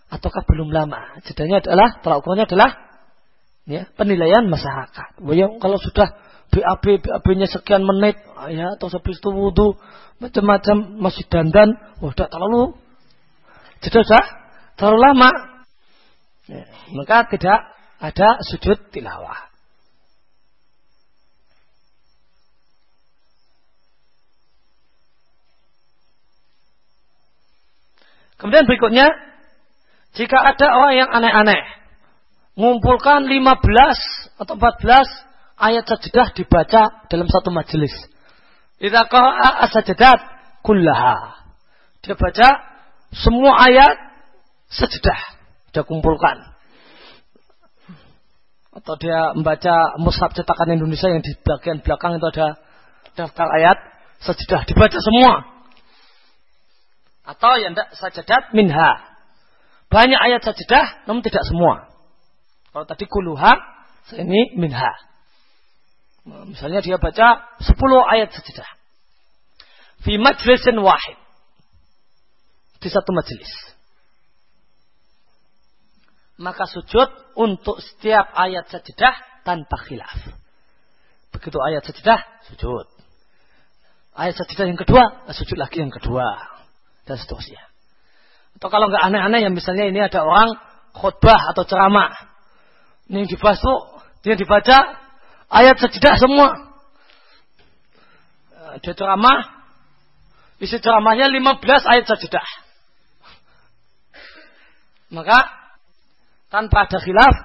Ataukah belum lama? Jedanya adalah, tolak ukurnya adalah ya, penilaian masyarakat. Ya, kalau sudah BAB, BAB-nya sekian menit, ya, atau habis itu wudhu, macam-macam, masih dandan, oh, udah terlalu, jadi sudah terlalu lama. Ya, maka tidak ada sujud tilawah. Kemudian berikutnya, jika ada orang yang aneh-aneh, mengumpulkan 15 atau 14 ayat sajadah dibaca dalam satu majelis. Idza qara'a as-sajadat kullaha. Dia baca semua ayat sajadah dia kumpulkan. Atau dia membaca mushaf cetakan Indonesia yang di bagian belakang itu ada daftar ayat sajadah dibaca semua. Atau yang tidak sajadat minha. Banyak ayat sajadah namun tidak semua. Kalau tadi kuluha, ini minha. Misalnya dia baca 10 ayat saja. Fi majlisin wahid. Di satu majelis. Maka sujud untuk setiap ayat sajadah tanpa khilaf. Begitu ayat sajadah, sujud. Ayat sajadah yang kedua, sujud lagi yang kedua. Dan seterusnya. Atau kalau nggak aneh-aneh yang misalnya ini ada orang khutbah atau ceramah. Ini yang dibahas tuh, dia dibaca ayat sejedah semua. Ada ceramah, isi ceramahnya 15 ayat sejedah. Maka tanpa ada khilaf,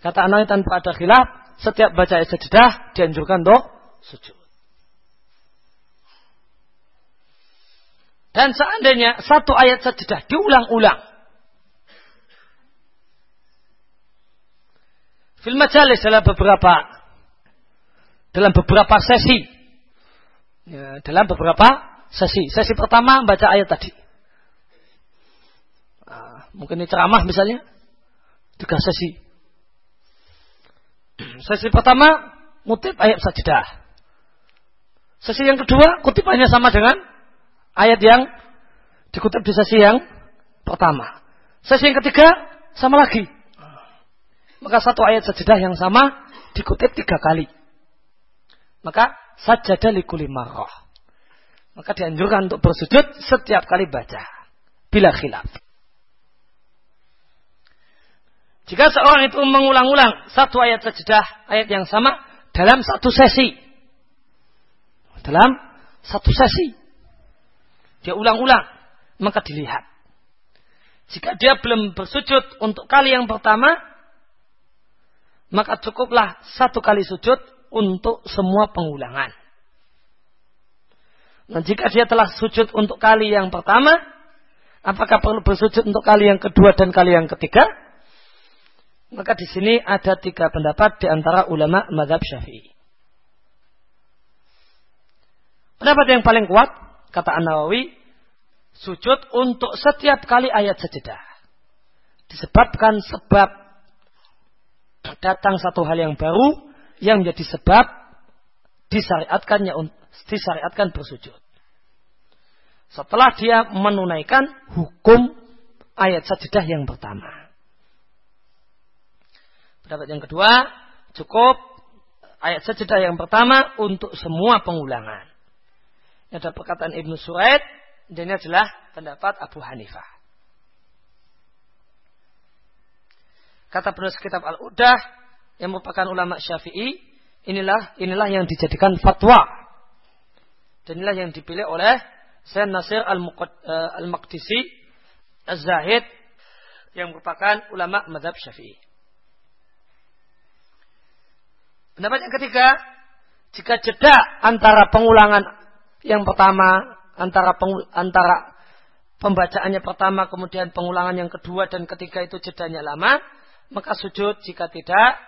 kata anak tanpa ada khilaf, setiap baca ayat sejedah dianjurkan untuk sujud. Dan seandainya satu ayat sejedah diulang-ulang, Fil majalis dalam beberapa dalam beberapa sesi. Ya, dalam beberapa sesi. Sesi pertama baca ayat tadi. Nah, mungkin ini ceramah misalnya. Tiga sesi. Sesi pertama mutip ayat sajadah. Sesi yang kedua kutipannya sama dengan ayat yang dikutip di sesi yang pertama. Sesi yang ketiga sama lagi maka satu ayat sajadah yang sama dikutip tiga kali. Maka sajadah likuli marrah. Maka dianjurkan untuk bersujud setiap kali baca. Bila khilaf. Jika seorang itu mengulang-ulang satu ayat sajadah, ayat yang sama dalam satu sesi. Dalam satu sesi. Dia ulang-ulang. Maka dilihat. Jika dia belum bersujud untuk kali yang pertama, maka cukuplah satu kali sujud untuk semua pengulangan. Nah, jika dia telah sujud untuk kali yang pertama, apakah perlu bersujud untuk kali yang kedua dan kali yang ketiga? Maka di sini ada tiga pendapat di antara ulama madhab syafi'i. Pendapat yang paling kuat, kata An-Nawawi, sujud untuk setiap kali ayat sejedah. Disebabkan sebab datang satu hal yang baru yang menjadi sebab disyariatkannya disyariatkan bersujud. Setelah dia menunaikan hukum ayat sajadah yang pertama. Pendapat yang kedua, cukup ayat sajadah yang pertama untuk semua pengulangan. Ini ada perkataan Ibnu Suraid dan ini adalah pendapat Abu Hanifah. Kata penulis kitab Al-Udah yang merupakan ulama Syafi'i, inilah inilah yang dijadikan fatwa. Dan inilah yang dipilih oleh Sayyid Nasir eh, Al-Maqdisi Az-Zahid yang merupakan ulama madhab Syafi'i. Pendapat yang ketiga, jika jeda antara pengulangan yang pertama, antara pengul, antara pembacaannya pertama, kemudian pengulangan yang kedua dan ketiga itu jedanya lama, maka sujud jika tidak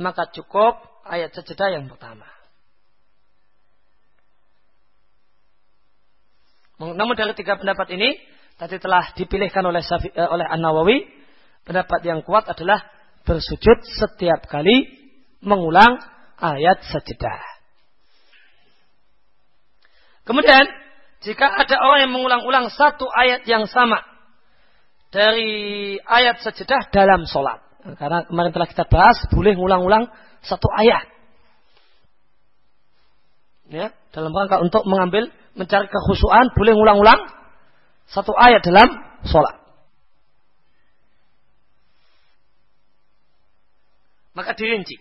maka cukup ayat sajadah yang pertama. Namun dari tiga pendapat ini tadi telah dipilihkan oleh eh, oleh An Nawawi pendapat yang kuat adalah bersujud setiap kali mengulang ayat sajadah. Kemudian jika ada orang yang mengulang-ulang satu ayat yang sama dari ayat sajadah dalam sholat, karena kemarin telah kita bahas, boleh ngulang-ulang satu ayat. Ya, dalam rangka untuk mengambil mencari kekhusuan boleh ulang-ulang satu ayat dalam sholat. Maka dirinci.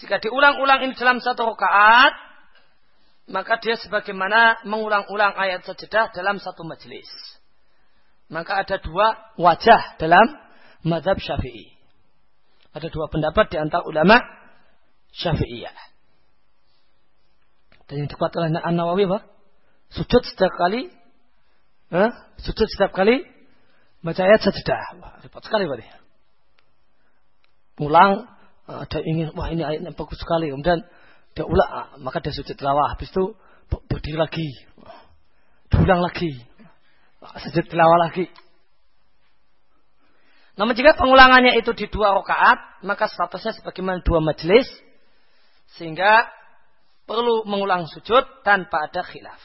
Jika diulang-ulang ini dalam satu rakaat, maka dia sebagaimana mengulang-ulang ayat sajadah dalam satu majelis. Maka ada dua wajah dalam madhab syafi'i. Ada dua pendapat di antara ulama syafi'iyah. Dan yang dikuat oleh An-Nawawi apa? Sujud setiap kali. Eh? Sujud setiap kali. Baca ayat sajadah. Wah, repot sekali berarti. Pulang. Ada ingin, wah ini ayatnya bagus sekali. Kemudian dia ulang. Ah, maka dia sujud tilawah. Habis itu berdiri lagi. Diulang lagi. Sujud tilawah lagi. Namun jika pengulangannya itu di dua rakaat, maka statusnya sebagaimana dua majelis, sehingga perlu mengulang sujud tanpa ada khilaf.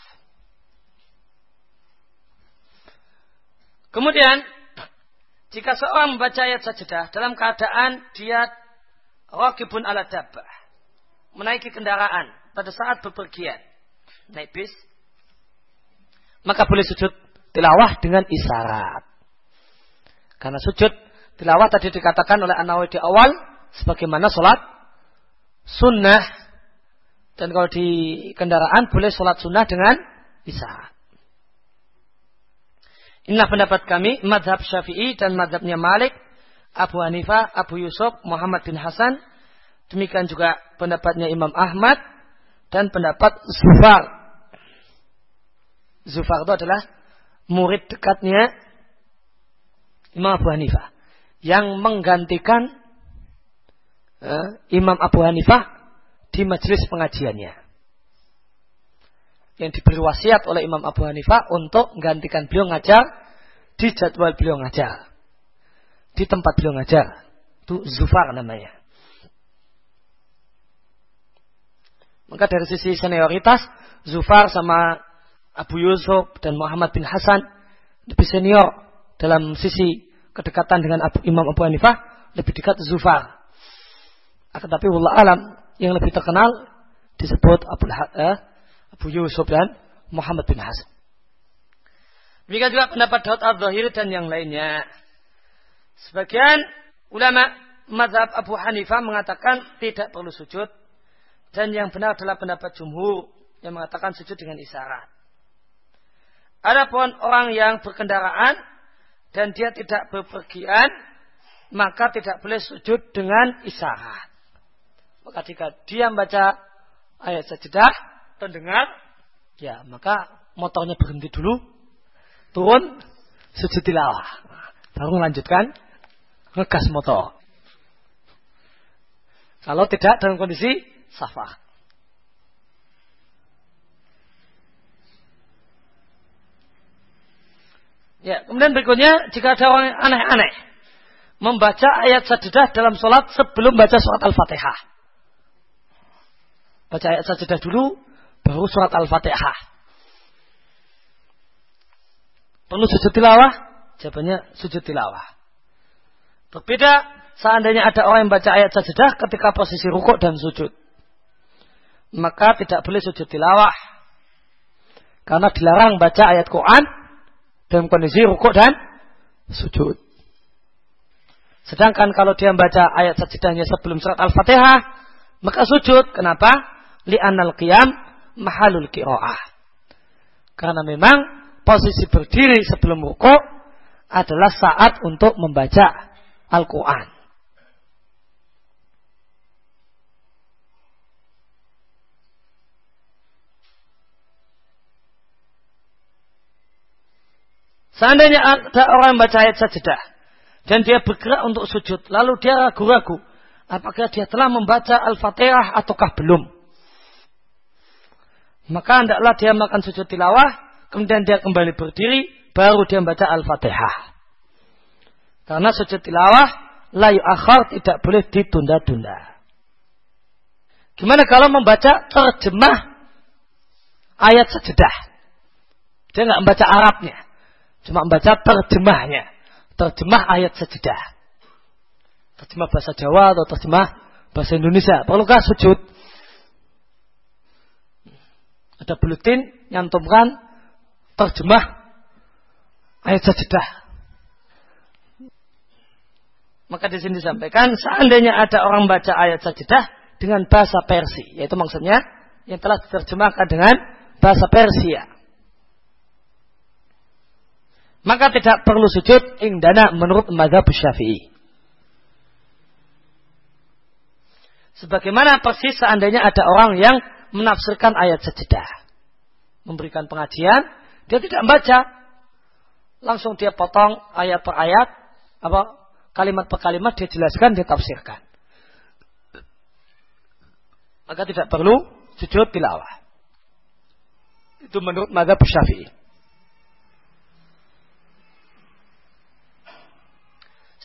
Kemudian, jika seorang membaca ayat sajadah dalam keadaan dia rakibun ala dabbah, menaiki kendaraan pada saat bepergian, naik bis, maka boleh sujud tilawah dengan isyarat. Karena sujud tilawah tadi dikatakan oleh An-Nawawi di awal sebagaimana sholat sunnah dan kalau di kendaraan boleh sholat sunnah dengan isyarat. Inilah pendapat kami, madhab syafi'i dan madhabnya Malik, Abu Hanifah, Abu Yusuf, Muhammad bin Hasan. Demikian juga pendapatnya Imam Ahmad dan pendapat Zufar. Zufar itu adalah murid dekatnya Imam Abu Hanifah yang menggantikan uh, Imam Abu Hanifah di majelis pengajiannya. Yang diberi wasiat oleh Imam Abu Hanifah untuk menggantikan beliau ngajar di jadwal beliau ngajar. Di tempat beliau ngajar. Itu Zufar namanya. Maka dari sisi senioritas, Zufar sama Abu Yusuf dan Muhammad bin Hasan lebih senior dalam sisi kedekatan dengan Abu, Imam Abu Hanifah lebih dekat Zufar. Akan tapi Allah alam yang lebih terkenal disebut Abu, eh, Abu Yusuf dan Muhammad bin Hasan. Demikian juga pendapat Daud al-Zahiri dan yang lainnya. Sebagian ulama mazhab Abu Hanifah mengatakan tidak perlu sujud. Dan yang benar adalah pendapat jumhur yang mengatakan sujud dengan isyarat. Adapun orang yang berkendaraan dan dia tidak bepergian, maka tidak boleh sujud dengan isyarat. Maka jika dia membaca ayat sajadah dan dengar, ya maka motornya berhenti dulu, turun, sujud tilawah. Baru melanjutkan ngegas motor. Kalau tidak dalam kondisi safar. Ya, kemudian berikutnya jika ada orang aneh-aneh membaca ayat sajadah dalam sholat sebelum baca surat Al-Fatihah. Baca ayat sajadah dulu, baru surat Al-Fatihah. Perlu sujud tilawah? Jawabannya sujud tilawah. Berbeda seandainya ada orang yang baca ayat sajadah ketika posisi rukuk dan sujud. Maka tidak boleh sujud tilawah. Karena dilarang baca ayat Quran dalam kondisi rukuk dan sujud. Sedangkan kalau dia membaca ayat sajadahnya sebelum surat Al-Fatihah, maka sujud. Kenapa? li'anal qiyam mahalul kiro'ah. Karena memang posisi berdiri sebelum rukuk adalah saat untuk membaca Al-Quran. Seandainya ada orang yang baca ayat sajadah dan dia bergerak untuk sujud, lalu dia ragu-ragu apakah dia telah membaca Al-Fatihah ataukah belum. Maka hendaklah dia makan sujud tilawah, kemudian dia kembali berdiri, baru dia membaca Al-Fatihah. Karena sujud tilawah, layu akhar tidak boleh ditunda-tunda. Gimana kalau membaca terjemah ayat sejedah? Dia nggak membaca Arabnya, cuma membaca terjemahnya. Terjemah ayat sejedah. Terjemah bahasa Jawa atau terjemah bahasa Indonesia. Perlukah sujud? ada buletin nyantumkan terjemah ayat sajadah. Maka di sini disampaikan seandainya ada orang baca ayat sajadah dengan bahasa Persia, yaitu maksudnya yang telah diterjemahkan dengan bahasa Persia. Maka tidak perlu sujud indana menurut madhab syafi'i. Sebagaimana persis seandainya ada orang yang menafsirkan ayat sejedah. Memberikan pengajian, dia tidak membaca. Langsung dia potong ayat per ayat, apa kalimat per kalimat dia jelaskan, dia tafsirkan. Maka tidak perlu sujud tilawah. Itu menurut madhab syafi'i.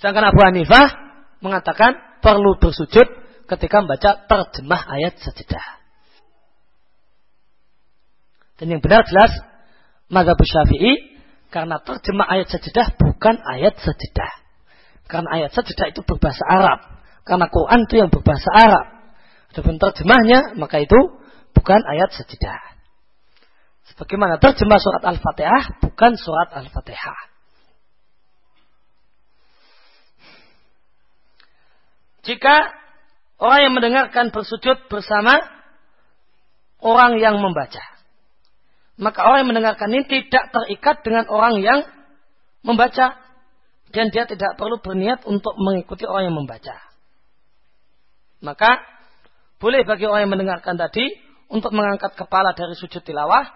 Sedangkan Abu Hanifah mengatakan perlu bersujud ketika membaca terjemah ayat sajadah. Dan yang benar jelas mazhab Syafi'i karena terjemah ayat sajadah bukan ayat sajadah. Karena ayat sajadah itu berbahasa Arab. Karena Quran itu yang berbahasa Arab. Adapun terjemahnya maka itu bukan ayat sajadah. Sebagaimana terjemah surat Al-Fatihah bukan surat Al-Fatihah. Jika orang yang mendengarkan bersujud bersama orang yang membaca maka orang yang mendengarkan ini tidak terikat dengan orang yang membaca dan dia tidak perlu berniat untuk mengikuti orang yang membaca. Maka boleh bagi orang yang mendengarkan tadi untuk mengangkat kepala dari sujud tilawah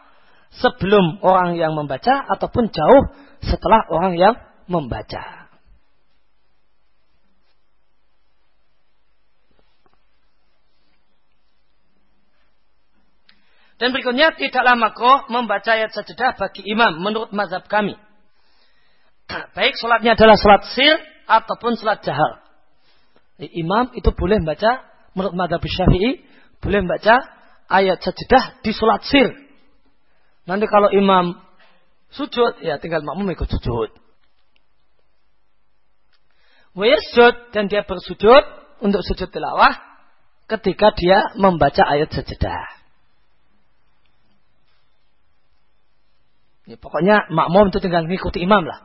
sebelum orang yang membaca ataupun jauh setelah orang yang membaca. Dan berikutnya tidaklah makruh membaca ayat sajadah bagi imam menurut mazhab kami. Baik sholatnya adalah sholat sir ataupun sholat jahar. Imam itu boleh membaca menurut mazhab syafi'i boleh membaca ayat sajadah di sholat sir. Nanti kalau imam sujud ya tinggal makmum ikut sujud. Wayasjud dan dia bersujud untuk sujud tilawah ketika dia membaca ayat sajadah. Ya, pokoknya makmum itu tinggal mengikuti imam lah.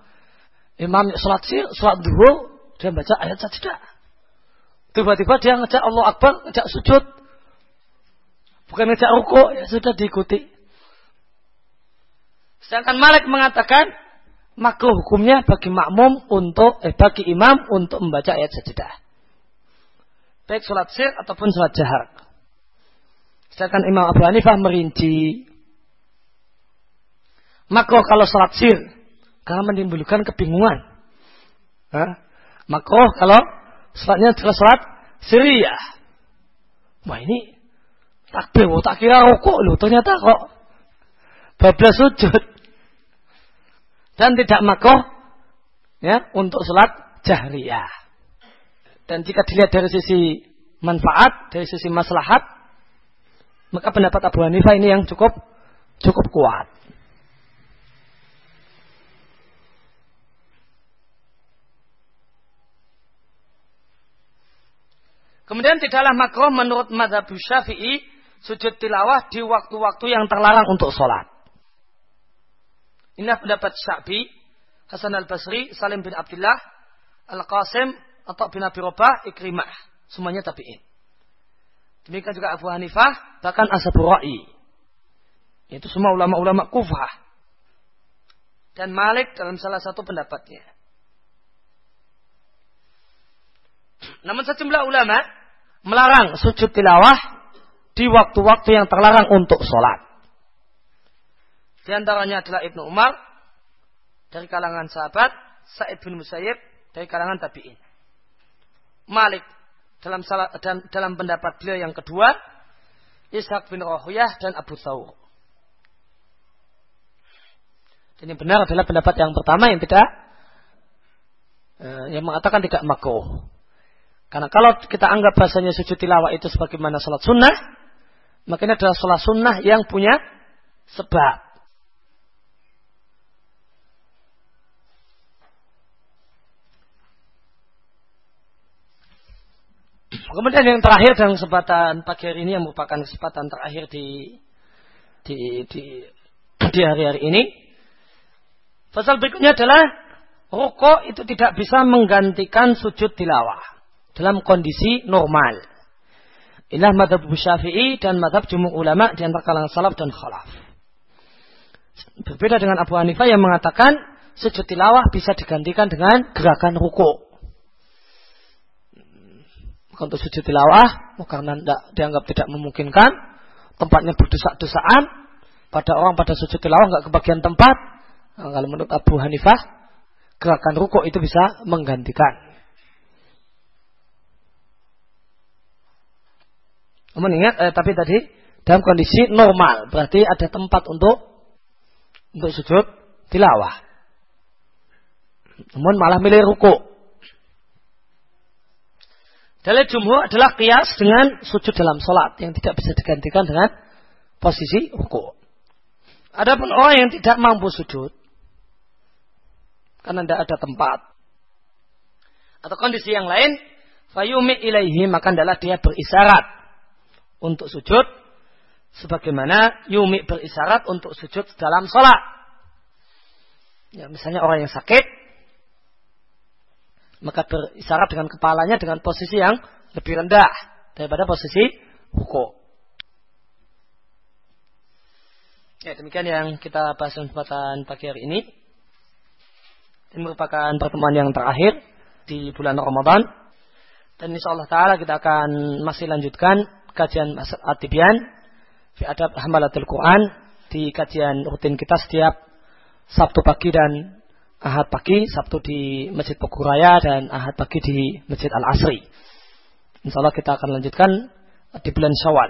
Imam sholat sir, sholat dulu, dia baca ayat sajadah. Tiba-tiba dia ngejak Allah Akbar, ngejak sujud. Bukan ngejak ruku, ya sudah diikuti. Sedangkan Malik mengatakan, makruh hukumnya bagi makmum untuk, eh bagi imam untuk membaca ayat sajadah. Baik sholat sir ataupun sholat jahar. Sedangkan Imam Abu Hanifah merinci Makro kalau sholat sir. Karena menimbulkan kebingungan. Makro kalau sholatnya adalah sholat siriyah. Wah ini takbir, oh, tak kira rokok loh. Ternyata kok bablas sujud. Dan tidak makro ya untuk sholat jahriyah. Dan jika dilihat dari sisi manfaat, dari sisi maslahat, maka pendapat Abu Hanifah ini yang cukup cukup kuat. Kemudian tidaklah makruh menurut madhab syafi'i sujud tilawah di waktu-waktu yang terlarang untuk sholat. Inilah pendapat Syafi'i, Hasan al-Basri, Salim bin Abdullah, Al-Qasim, atau bin Abi Robah, Ikrimah. Semuanya tabi'in. Demikian juga Abu Hanifah, bahkan Ashabul Ra'i. Itu semua ulama-ulama kufah. Dan Malik dalam salah satu pendapatnya. Namun sejumlah ulama melarang sujud tilawah di waktu-waktu yang terlarang untuk sholat. Di antaranya adalah Ibnu Umar dari kalangan sahabat, Sa'id bin Musayyib dari kalangan tabi'in. Malik dalam salah, dan, dalam pendapat beliau yang kedua, Ishaq bin Rohuyah dan Abu Thawr. Dan yang benar adalah pendapat yang pertama yang tidak eh, yang mengatakan tidak makruh. Karena kalau kita anggap bahasanya sujud tilawah itu sebagaimana sholat sunnah, maka ini adalah sholat sunnah yang punya sebab. Kemudian yang terakhir dalam kesempatan pagi hari ini yang merupakan kesempatan terakhir di di di di hari-hari ini. Pasal berikutnya adalah rukuk itu tidak bisa menggantikan sujud tilawah dalam kondisi normal. Inilah madhab Syafi'i dan madhab jumhur ulama di antara kalangan salaf dan khalaf. Berbeda dengan Abu Hanifah yang mengatakan sujud tilawah bisa digantikan dengan gerakan ruku. Untuk sujud tilawah, oh, karena tidak, dianggap tidak memungkinkan, tempatnya berdesak-desaan, pada orang pada sujud tilawah nggak kebagian tempat. Kalau menurut Abu Hanifah, gerakan ruku itu bisa menggantikan. Mengingat, eh, tapi tadi dalam kondisi normal, berarti ada tempat untuk untuk sujud tilawah. Namun malah milih ruku. Dalil jumhur adalah kias dengan sujud dalam sholat yang tidak bisa digantikan dengan posisi ruku. Adapun orang yang tidak mampu sujud karena tidak ada tempat atau kondisi yang lain, fayumi ilaihi maka adalah dia berisyarat untuk sujud sebagaimana Yumi berisyarat untuk sujud dalam sholat. Ya, misalnya orang yang sakit, maka berisyarat dengan kepalanya dengan posisi yang lebih rendah daripada posisi hukum. Ya, demikian yang kita bahas dalam kesempatan pagi hari ini. Ini merupakan pertemuan yang terakhir di bulan Ramadan. Dan insya Allah Ta'ala kita akan masih lanjutkan kajian Atibian fi adab hamalatul Quran di kajian rutin kita setiap Sabtu pagi dan Ahad pagi, Sabtu di Masjid Poguraya dan Ahad pagi di Masjid Al-Asri. Insya Allah kita akan lanjutkan di bulan Syawal.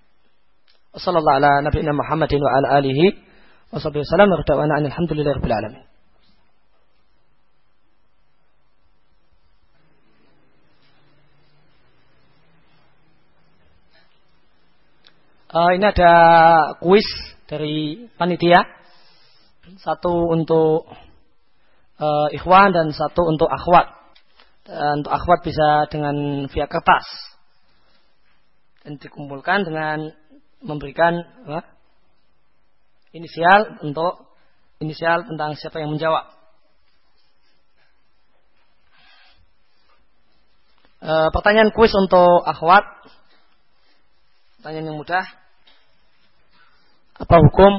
Wassalamualaikum ala nabiyina Muhammadin wa ala alihi wa rabbil alamin. Uh, ini ada kuis dari panitia. Satu untuk uh, ikhwan dan satu untuk akhwat. Dan untuk akhwat bisa dengan via kertas. Dan dikumpulkan dengan memberikan uh, inisial untuk inisial tentang siapa yang menjawab. Uh, pertanyaan kuis untuk akhwat. Pertanyaan yang mudah apa hukum?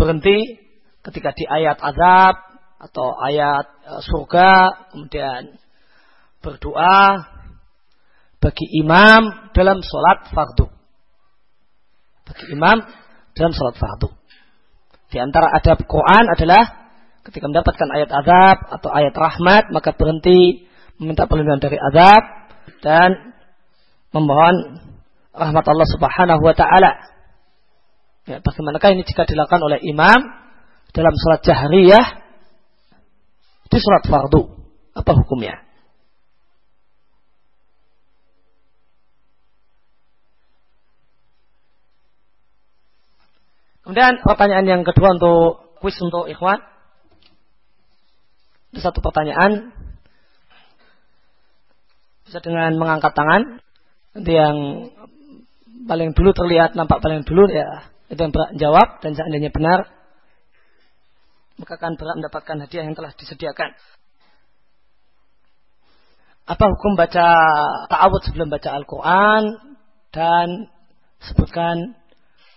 Berhenti ketika di ayat azab atau ayat e, surga kemudian berdoa bagi imam dalam sholat fardu. Bagi imam dalam sholat fardu. Di antara adab Quran adalah ketika mendapatkan ayat azab atau ayat rahmat maka berhenti meminta perlindungan dari azab dan memohon rahmat Allah Subhanahu wa taala Ya, bagaimanakah ini jika dilakukan oleh imam dalam sholat jahriyah di sholat fardu? Apa hukumnya? Kemudian pertanyaan yang kedua untuk kuis untuk ikhwan. Ada satu pertanyaan. Bisa dengan mengangkat tangan. Nanti yang paling dulu terlihat nampak paling dulu ya itu yang berhak jawab dan seandainya benar maka akan berhak mendapatkan hadiah yang telah disediakan. Apa hukum baca ta'awud sebelum baca Al-Quran dan sebutkan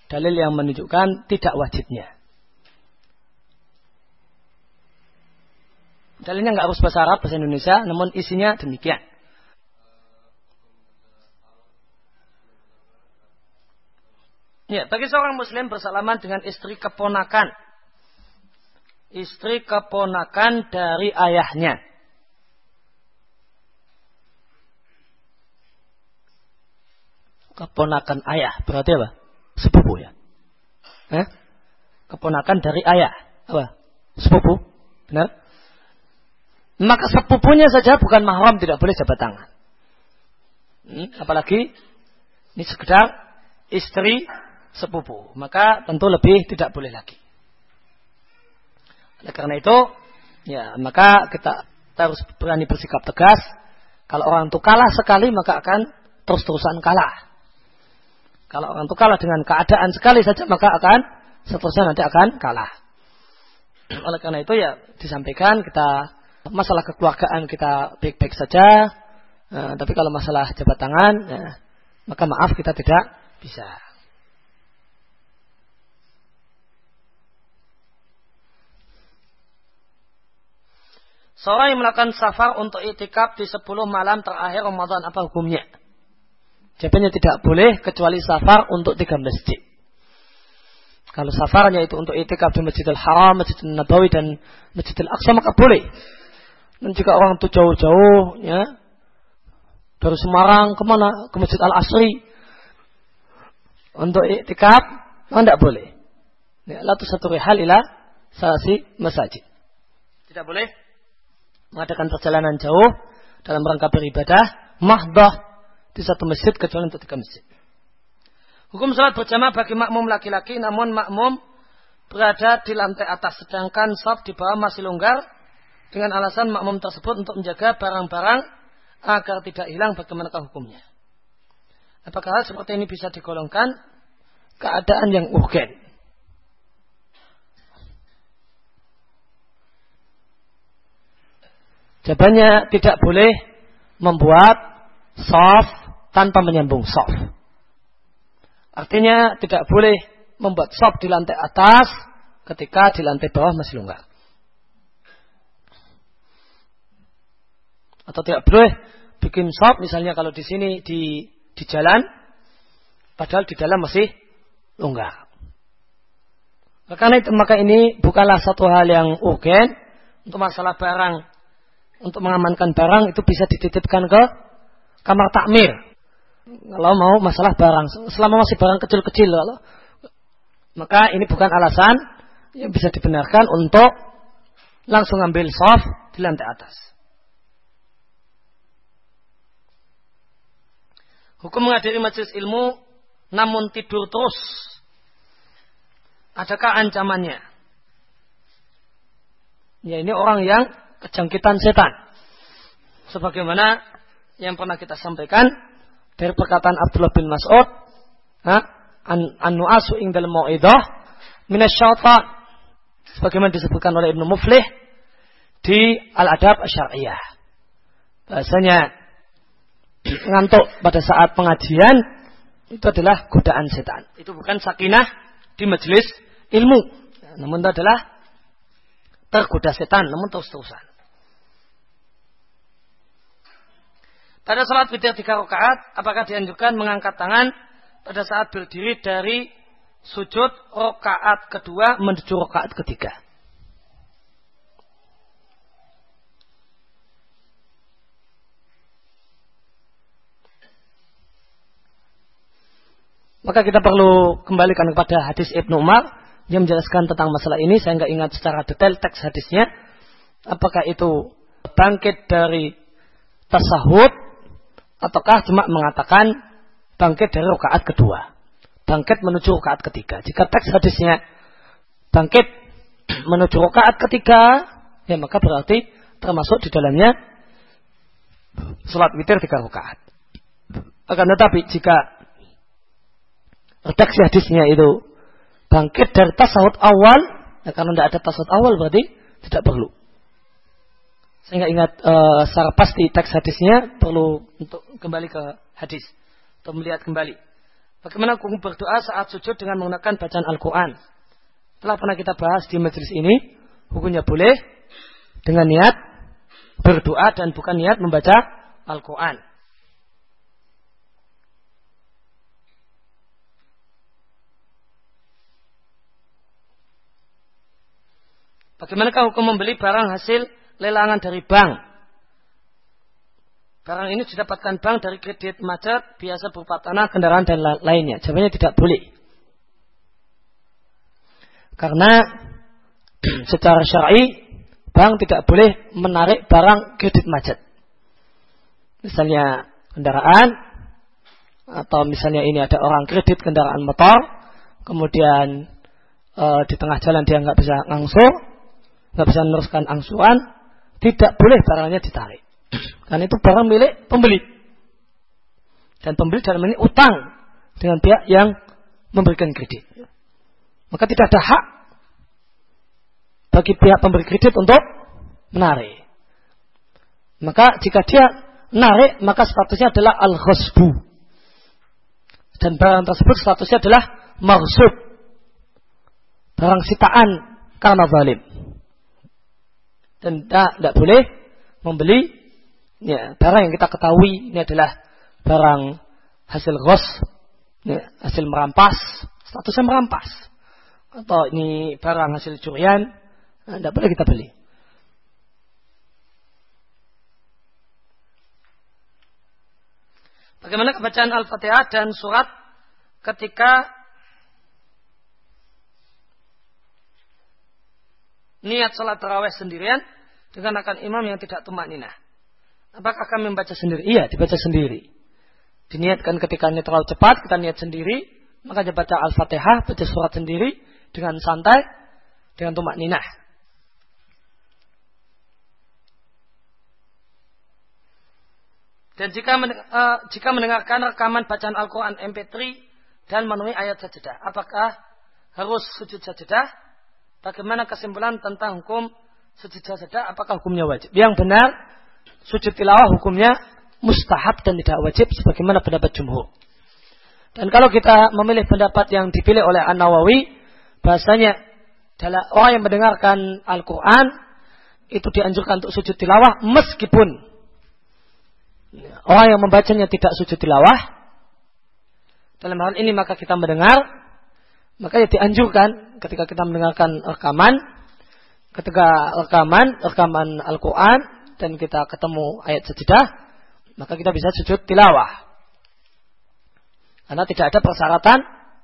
dalil yang menunjukkan tidak wajibnya. Dalilnya nggak harus bahasa Arab, bahasa Indonesia, namun isinya demikian. Ya, bagi seorang muslim bersalaman dengan istri keponakan. Istri keponakan dari ayahnya. Keponakan ayah, berarti apa? Sepupu ya. Eh? Keponakan dari ayah. Apa? Sepupu. Benar? Maka sepupunya saja bukan mahram tidak boleh jabat tangan. Hmm, apalagi ini sekedar istri sepupu, maka tentu lebih tidak boleh lagi. Oleh karena itu, ya maka kita, harus berani bersikap tegas. Kalau orang itu kalah sekali maka akan terus-terusan kalah. Kalau orang itu kalah dengan keadaan sekali saja maka akan seterusnya nanti akan kalah. Oleh karena itu ya disampaikan kita masalah kekeluargaan kita baik-baik saja. Nah, tapi kalau masalah jabat tangan, ya, maka maaf kita tidak bisa. Seorang yang melakukan safar untuk itikaf di 10 malam terakhir Ramadan apa hukumnya? Jawabannya tidak boleh kecuali safar untuk tiga masjid. Kalau safarnya itu untuk itikaf di Masjidil Haram, Masjidil Nabawi dan Masjidil Aqsa maka boleh. Dan jika orang itu jauh-jauh ya dari Semarang ke mana ke Masjid Al Asri untuk itikaf maka tidak boleh. Ya, satu hal ila salasi masjid. Tidak boleh mengadakan perjalanan jauh dalam rangka beribadah mahdah di satu masjid kecuali untuk tiga masjid. Hukum salat berjamaah bagi makmum laki-laki namun makmum berada di lantai atas sedangkan saf di bawah masih longgar dengan alasan makmum tersebut untuk menjaga barang-barang agar tidak hilang bagaimanakah hukumnya. Apakah seperti ini bisa digolongkan keadaan yang urgen? Jawabannya tidak boleh membuat soft tanpa menyambung soft. Artinya tidak boleh membuat soft di lantai atas ketika di lantai bawah masih longgar. Atau tidak boleh bikin soft misalnya kalau di sini di di jalan padahal di dalam masih longgar. Karena itu maka ini bukanlah satu hal yang urgen untuk masalah barang untuk mengamankan barang itu bisa dititipkan ke kamar takmir. Kalau mau masalah barang, selama masih barang kecil-kecil, maka ini bukan alasan yang bisa dibenarkan untuk langsung ambil soft di lantai atas. Hukum menghadiri majelis ilmu namun tidur terus. Adakah ancamannya? Ya ini orang yang kejangkitan setan. Sebagaimana yang pernah kita sampaikan dari perkataan Abdullah bin Mas'ud, an-nu'asu ing dalam mau'idah minasyaitan. Sebagaimana disebutkan oleh Ibnu Muflih di Al-Adab Syariah. Bahasanya ngantuk pada saat pengajian itu adalah godaan setan. Itu bukan sakinah di majelis ilmu. Namun itu adalah tergoda setan, namun terus-terusan. Pada salat witir tiga rakaat, apakah dianjurkan mengangkat tangan pada saat berdiri dari sujud rakaat kedua menuju rakaat ketiga? Maka kita perlu kembalikan kepada hadis Ibnu Umar yang menjelaskan tentang masalah ini. Saya nggak ingat secara detail teks hadisnya. Apakah itu bangkit dari tasahud ataukah cuma mengatakan bangkit dari rakaat kedua, bangkit menuju rakaat ketiga. Jika teks hadisnya bangkit menuju rakaat ketiga, ya maka berarti termasuk di dalamnya sholat witir tiga rakaat. Akan tetapi jika redaksi hadisnya itu bangkit dari tasawuf awal, ya karena tidak ada tasawuf awal berarti tidak perlu. Saya nggak ingat uh, secara pasti teks hadisnya perlu untuk kembali ke hadis atau melihat kembali. Bagaimana hukum berdoa saat sujud dengan menggunakan bacaan Al-Quran? Telah pernah kita bahas di majelis ini, hukumnya boleh dengan niat berdoa dan bukan niat membaca Al-Quran. Bagaimanakah hukum membeli barang hasil lelangan dari bank. Barang ini didapatkan bank dari kredit macet, biasa berupa tanah, kendaraan, dan lainnya. Jawabannya tidak boleh. Karena secara syar'i bank tidak boleh menarik barang kredit macet. Misalnya kendaraan, atau misalnya ini ada orang kredit kendaraan motor, kemudian e, di tengah jalan dia nggak bisa ngangsur, nggak bisa meneruskan angsuran, tidak boleh barangnya ditarik. Karena itu barang milik pembeli. Dan pembeli dalam ini utang dengan pihak yang memberikan kredit. Maka tidak ada hak bagi pihak pemberi kredit untuk menarik. Maka jika dia menarik, maka statusnya adalah al-khosbu. Dan barang tersebut statusnya adalah maksud. Barang sitaan karena zalim. Dan tidak boleh membeli ya, barang yang kita ketahui ini adalah barang hasil gos, ya, hasil merampas, statusnya merampas. Atau ini barang hasil curian, tidak nah, boleh kita beli. Bagaimana kebacaan Al-Fatihah dan surat ketika niat sholat taraweh sendirian dengan akan imam yang tidak tumak nina. Apakah kami membaca sendiri? Iya, dibaca sendiri. Diniatkan ketika ini terlalu cepat, kita niat sendiri, maka baca Al-Fatihah, baca surat sendiri dengan santai, dengan tumak nina. Dan jika uh, jika mendengarkan rekaman bacaan Al-Quran MP3 dan memenuhi ayat sajadah, apakah harus sujud sajadah? Bagaimana kesimpulan tentang hukum sujud sajadah? Apakah hukumnya wajib? Yang benar, sujud tilawah hukumnya mustahab dan tidak wajib sebagaimana pendapat jumhur. Dan kalau kita memilih pendapat yang dipilih oleh An-Nawawi, bahasanya adalah orang yang mendengarkan Al-Quran itu dianjurkan untuk sujud tilawah meskipun orang yang membacanya tidak sujud tilawah, dalam hal ini maka kita mendengar, maka ya dianjurkan ketika kita mendengarkan rekaman, ketika rekaman, rekaman Al-Quran, dan kita ketemu ayat sejadah, maka kita bisa sujud tilawah. Karena tidak ada persyaratan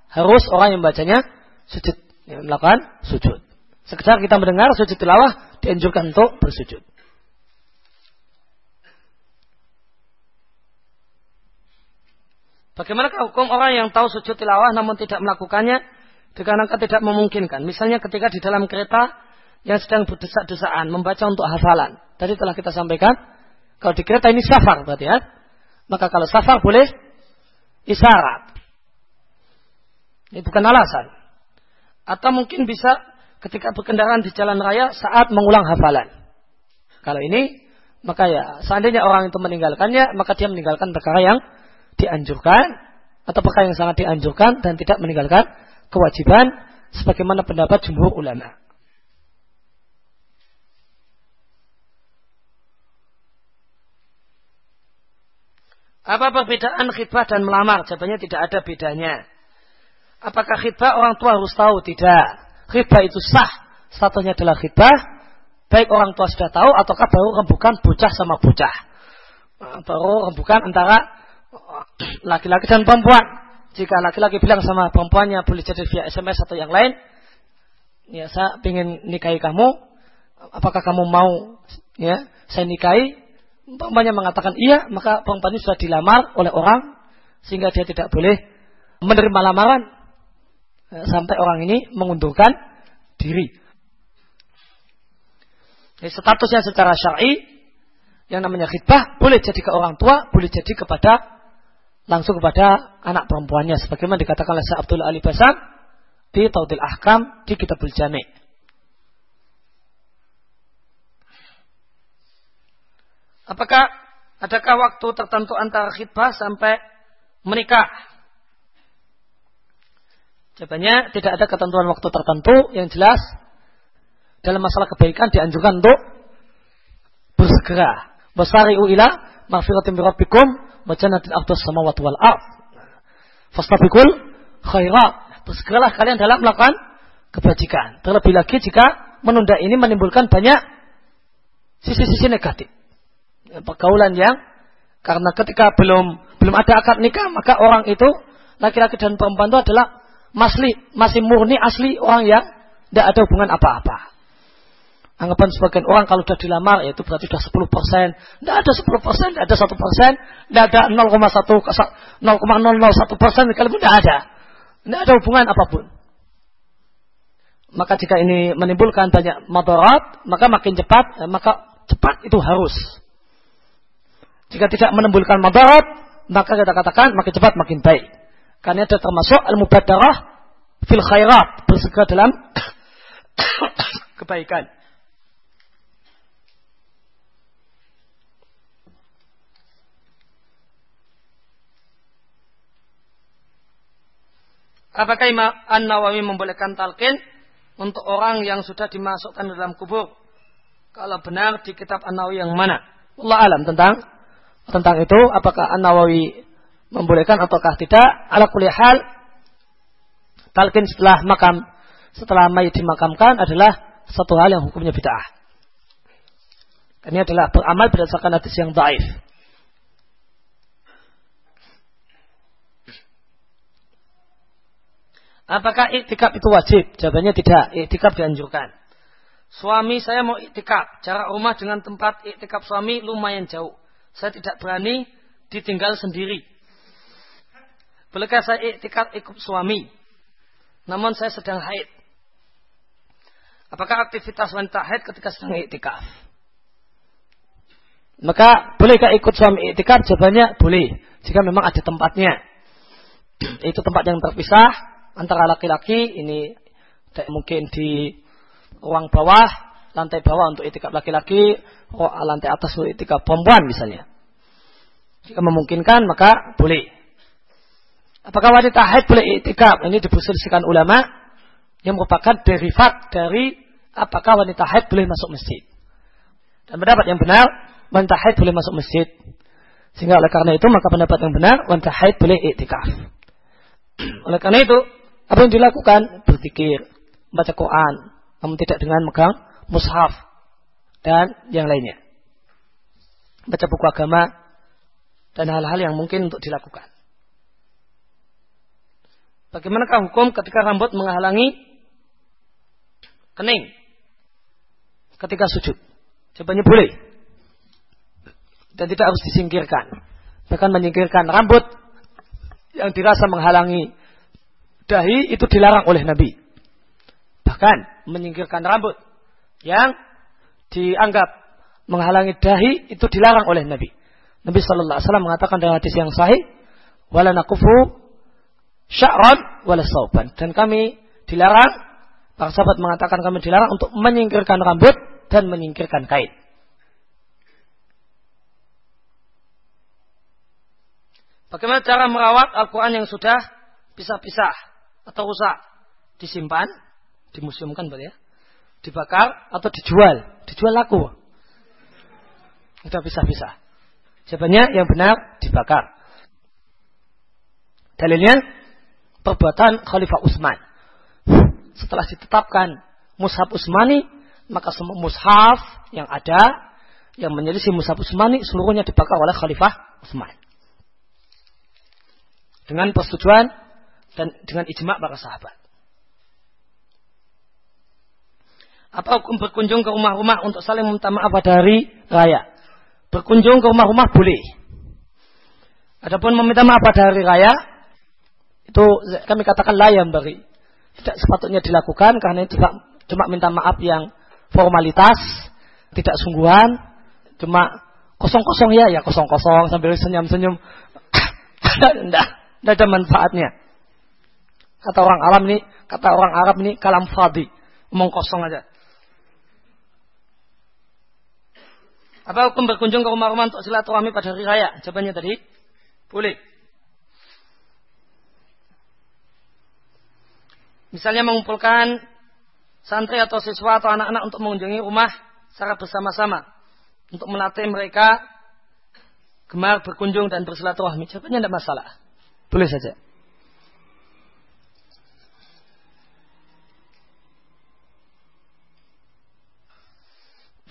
harus orang yang bacanya sujud, yang melakukan sujud. Sekedar kita mendengar sujud tilawah dianjurkan untuk bersujud. Bagaimana hukum orang yang tahu sujud tilawah namun tidak melakukannya dikarenakan tidak memungkinkan. Misalnya ketika di dalam kereta yang sedang berdesak-desaan membaca untuk hafalan. Tadi telah kita sampaikan, kalau di kereta ini safar berarti ya. Maka kalau safar boleh isyarat. Ini bukan alasan. Atau mungkin bisa ketika berkendaraan di jalan raya saat mengulang hafalan. Kalau ini, maka ya seandainya orang itu meninggalkannya, maka dia meninggalkan perkara yang dianjurkan atau perkara yang sangat dianjurkan dan tidak meninggalkan kewajiban sebagaimana pendapat jumhur ulama. Apa perbedaan khidbah dan melamar? Jawabannya tidak ada bedanya. Apakah khidbah orang tua harus tahu? Tidak. Khidbah itu sah. Statusnya adalah khidbah. Baik orang tua sudah tahu ataukah baru rembukan bocah sama bocah. Baru rembukan antara laki-laki dan perempuan. Jika laki-laki bilang sama perempuannya boleh jadi via SMS atau yang lain, ya saya ingin nikahi kamu, apakah kamu mau ya saya nikahi? Perempuannya mengatakan iya, maka perempuan ini sudah dilamar oleh orang sehingga dia tidak boleh menerima lamaran ya, sampai orang ini mengundurkan diri. Jadi statusnya secara syar'i yang namanya khidbah boleh jadi ke orang tua, boleh jadi kepada langsung kepada anak perempuannya sebagaimana dikatakan oleh Syekh Abdul Ali di Taudil Ahkam di Kitabul Jami'. Apakah adakah waktu tertentu antara khidbah sampai menikah? Jawabannya tidak ada ketentuan waktu tertentu yang jelas dalam masalah kebaikan dianjurkan untuk bersegera. Basari'u ila maghfiratin rabbikum wa jannatin ardhas samawati wal ard. Fastabiqul khairat. Bersegeralah kalian dalam melakukan kebajikan. Terlebih lagi jika menunda ini menimbulkan banyak sisi-sisi negatif. Pergaulan yang karena ketika belum belum ada akad nikah maka orang itu laki-laki dan perempuan itu adalah masli, masih murni asli orang yang tidak ada hubungan apa-apa. Anggapan sebagian orang kalau sudah dilamar ya itu berarti sudah 10 persen. Tidak ada 10 persen, tidak ada 1 persen, tidak ada 0,1 0,001 persen sekalipun tidak ada. Tidak ada hubungan apa pun. Maka jika ini menimbulkan banyak madarat, maka makin cepat, eh, maka cepat itu harus. Jika tidak menimbulkan madarat, maka kita katakan makin cepat makin baik. Karena ada termasuk al-mubadarah fil khairat. Bersegera dalam kebaikan. Apakah Imam An-Nawawi membolehkan talqin untuk orang yang sudah dimasukkan dalam kubur? Kalau benar di kitab An-Nawawi yang mana? Allah alam tentang tentang itu apakah An-Nawawi membolehkan ataukah tidak? Ala kulli hal talqin setelah makam setelah mayit dimakamkan adalah satu hal yang hukumnya bid'ah. Ini adalah beramal berdasarkan hadis yang daif. Apakah iktikaf itu wajib? Jawabannya tidak. Iktikaf dianjurkan. Suami saya mau iktikaf. Jarak rumah dengan tempat iktikaf suami lumayan jauh. Saya tidak berani ditinggal sendiri. Bolehkah saya iktikaf ikut suami? Namun saya sedang haid. Apakah aktivitas wanita haid ketika sedang iktikaf? Maka bolehkah ikut suami iktikaf? Jawabannya boleh. Jika memang ada tempatnya. Itu tempat yang terpisah antara laki-laki ini mungkin di ruang bawah, lantai bawah untuk itikaf laki-laki, oh, lantai atas untuk itikaf perempuan misalnya. Jika memungkinkan maka boleh. Apakah wanita haid boleh itikaf? Ini diperselisihkan ulama yang merupakan derivat dari apakah wanita haid boleh masuk masjid. Dan pendapat yang benar, wanita haid boleh masuk masjid. Sehingga oleh karena itu maka pendapat yang benar wanita haid boleh itikaf. oleh karena itu apa yang dilakukan? Berzikir, baca Quran, namun tidak dengan megang mushaf dan yang lainnya. Baca buku agama dan hal-hal yang mungkin untuk dilakukan. Bagaimanakah hukum ketika rambut menghalangi kening ketika sujud? Jawabannya boleh. Dan tidak harus disingkirkan. Bahkan menyingkirkan rambut yang dirasa menghalangi dahi itu dilarang oleh Nabi. Bahkan menyingkirkan rambut yang dianggap menghalangi dahi itu dilarang oleh Nabi. Nabi Shallallahu Alaihi Wasallam mengatakan dalam hadis yang sahih, wala nakufu sya'ran wala sauban. Dan kami dilarang, para sahabat mengatakan kami dilarang untuk menyingkirkan rambut dan menyingkirkan kain. Bagaimana cara merawat Al-Quran yang sudah pisah-pisah? Atau rusak disimpan, dimuseumkan berarti ya, dibakar atau dijual, dijual laku. Itu bisa-bisa. Jawabannya yang benar dibakar. Dalilnya perbuatan Khalifah Utsman. Setelah ditetapkan mushaf Utsmani, maka semua mushaf yang ada yang menyelisih mushaf Utsmani seluruhnya dibakar oleh Khalifah Utsman. Dengan persetujuan dan dengan ijma para sahabat. Apa hukum berkunjung ke rumah-rumah untuk saling meminta maaf pada hari raya? Berkunjung ke rumah-rumah boleh. Adapun meminta maaf pada hari raya itu kami katakan layam bagi tidak sepatutnya dilakukan karena itu cuma minta maaf yang formalitas, tidak sungguhan, cuma kosong-kosong ya, ya kosong-kosong sambil senyum-senyum. tidak ada manfaatnya. Kata orang Arab ini, kata orang Arab ini kalam fadi, omong kosong aja. Apa hukum berkunjung ke rumah-rumah untuk silaturahmi pada hari raya? Jawabannya tadi, boleh. Misalnya mengumpulkan santri atau siswa atau anak-anak untuk mengunjungi rumah secara bersama-sama. Untuk melatih mereka gemar berkunjung dan bersilaturahmi. Jawabannya tidak masalah. Boleh saja.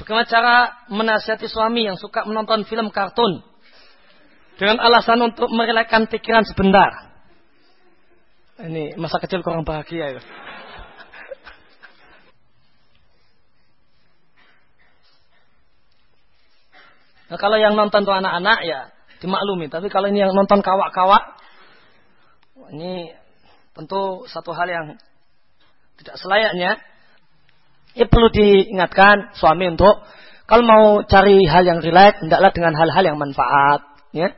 Bagaimana cara menasihati suami yang suka menonton film kartun dengan alasan untuk merelakan pikiran sebentar. Ini masa kecil kurang bahagia ya. Nah, kalau yang nonton tuh anak-anak ya dimaklumi. Tapi kalau ini yang nonton kawak-kawak, ini tentu satu hal yang tidak selayaknya Ya perlu diingatkan suami untuk kalau mau cari hal yang rileks, hendaklah dengan hal-hal yang manfaat. Ya.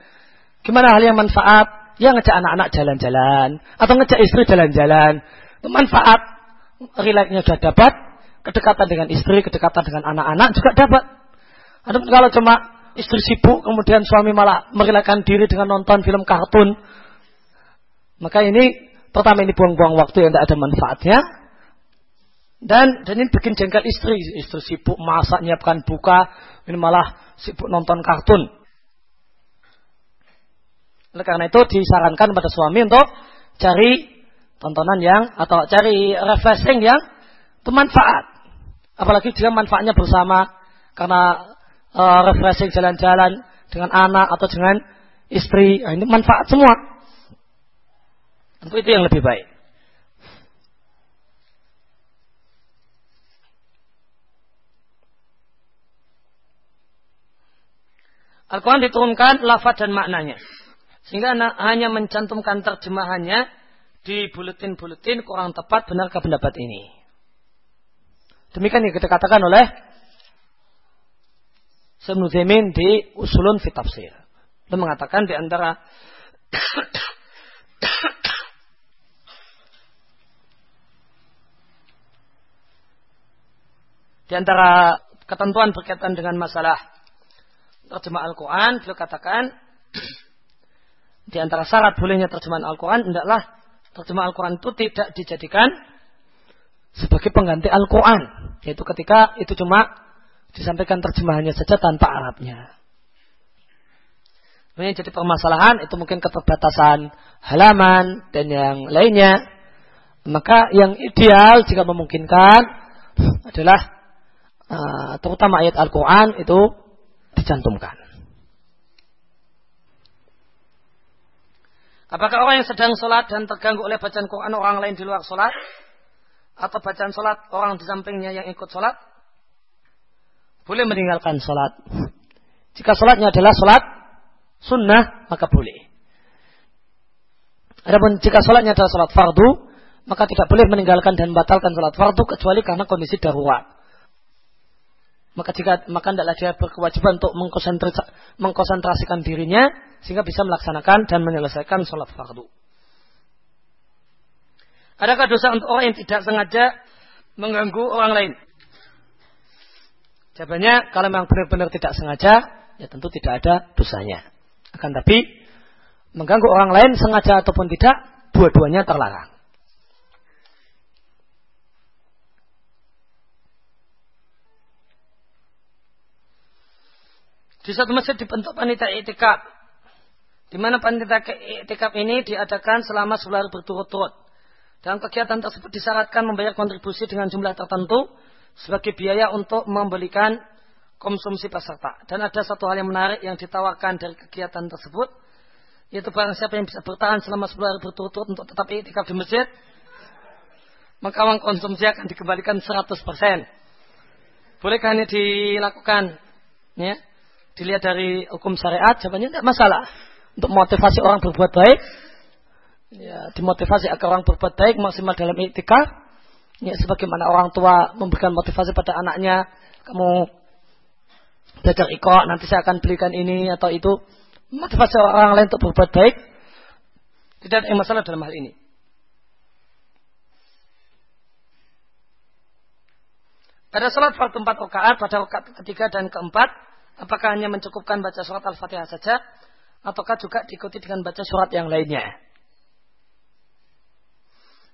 Gimana hal yang manfaat? ya ngejak anak-anak jalan-jalan atau ngejak istri jalan-jalan. Manfaat. Relaxnya sudah dapat, kedekatan dengan istri, kedekatan dengan anak-anak juga dapat. Ada kalau cuma istri sibuk kemudian suami malah merelakan diri dengan nonton film kartun, maka ini pertama ini buang-buang waktu yang tidak ada manfaatnya. Dan dan ini bikin jengkel istri, istri sibuk masak, nyiapkan buka, ini malah sibuk nonton kartun. Oleh karena itu disarankan pada suami untuk cari tontonan yang atau cari refreshing yang bermanfaat. Apalagi dia manfaatnya bersama karena uh, refreshing jalan-jalan dengan anak atau dengan istri. Nah, ini manfaat semua. Tentu itu yang lebih baik. Al-Quran diturunkan lafaz dan maknanya. Sehingga hanya mencantumkan terjemahannya di buletin-buletin kurang tepat benarkah pendapat ini. Demikian yang kita katakan oleh Ibnu Zaimin di Usulun fi Tafsir. Dia mengatakan di antara di antara ketentuan berkaitan dengan masalah terjemah Al-Quran, beliau katakan di antara syarat bolehnya terjemahan Al-Quran hendaklah terjemah Al-Quran itu tidak dijadikan sebagai pengganti Al-Quran, yaitu ketika itu cuma disampaikan terjemahannya saja tanpa Arabnya. Ini jadi permasalahan itu mungkin keterbatasan halaman dan yang lainnya. Maka yang ideal jika memungkinkan adalah uh, terutama ayat Al-Quran itu dicantumkan. Apakah orang yang sedang sholat dan terganggu oleh bacaan Quran orang lain di luar sholat? Atau bacaan sholat orang di sampingnya yang ikut sholat? Boleh meninggalkan sholat. Jika sholatnya adalah sholat sunnah, maka boleh. Adapun jika sholatnya adalah sholat fardu, maka tidak boleh meninggalkan dan batalkan sholat fardu kecuali karena kondisi darurat maka jika maka tidaklah dia berkewajiban untuk mengkonsentrasikan dirinya sehingga bisa melaksanakan dan menyelesaikan sholat fardu. Adakah dosa untuk orang yang tidak sengaja mengganggu orang lain? Jawabannya, kalau memang benar-benar tidak sengaja, ya tentu tidak ada dosanya. Akan tapi, mengganggu orang lain sengaja ataupun tidak, dua-duanya terlarang. Di satu masjid dibentuk panitia itikaf. Di mana panitia itikaf ini diadakan selama sebulan berturut-turut. Dalam kegiatan tersebut disyaratkan membayar kontribusi dengan jumlah tertentu sebagai biaya untuk membelikan konsumsi peserta. Dan ada satu hal yang menarik yang ditawarkan dari kegiatan tersebut, yaitu barang siapa yang bisa bertahan selama sebulan hari berturut-turut untuk tetap itikaf di masjid, maka uang konsumsi akan dikembalikan 100%. Bolehkah ini dilakukan? Ya, dilihat dari hukum syariat, jawabannya tidak masalah. Untuk motivasi orang berbuat baik, ya, dimotivasi agar orang berbuat baik maksimal dalam iktikaf. Ya, sebagaimana orang tua memberikan motivasi pada anaknya, kamu belajar ikok, nanti saya akan belikan ini atau itu. Motivasi orang lain untuk berbuat baik, tidak ada masalah dalam hal ini. Pada salat fardu empat rakaat pada rakaat ketiga dan keempat Apakah hanya mencukupkan baca surat Al-Fatihah saja ataukah juga diikuti dengan baca surat yang lainnya?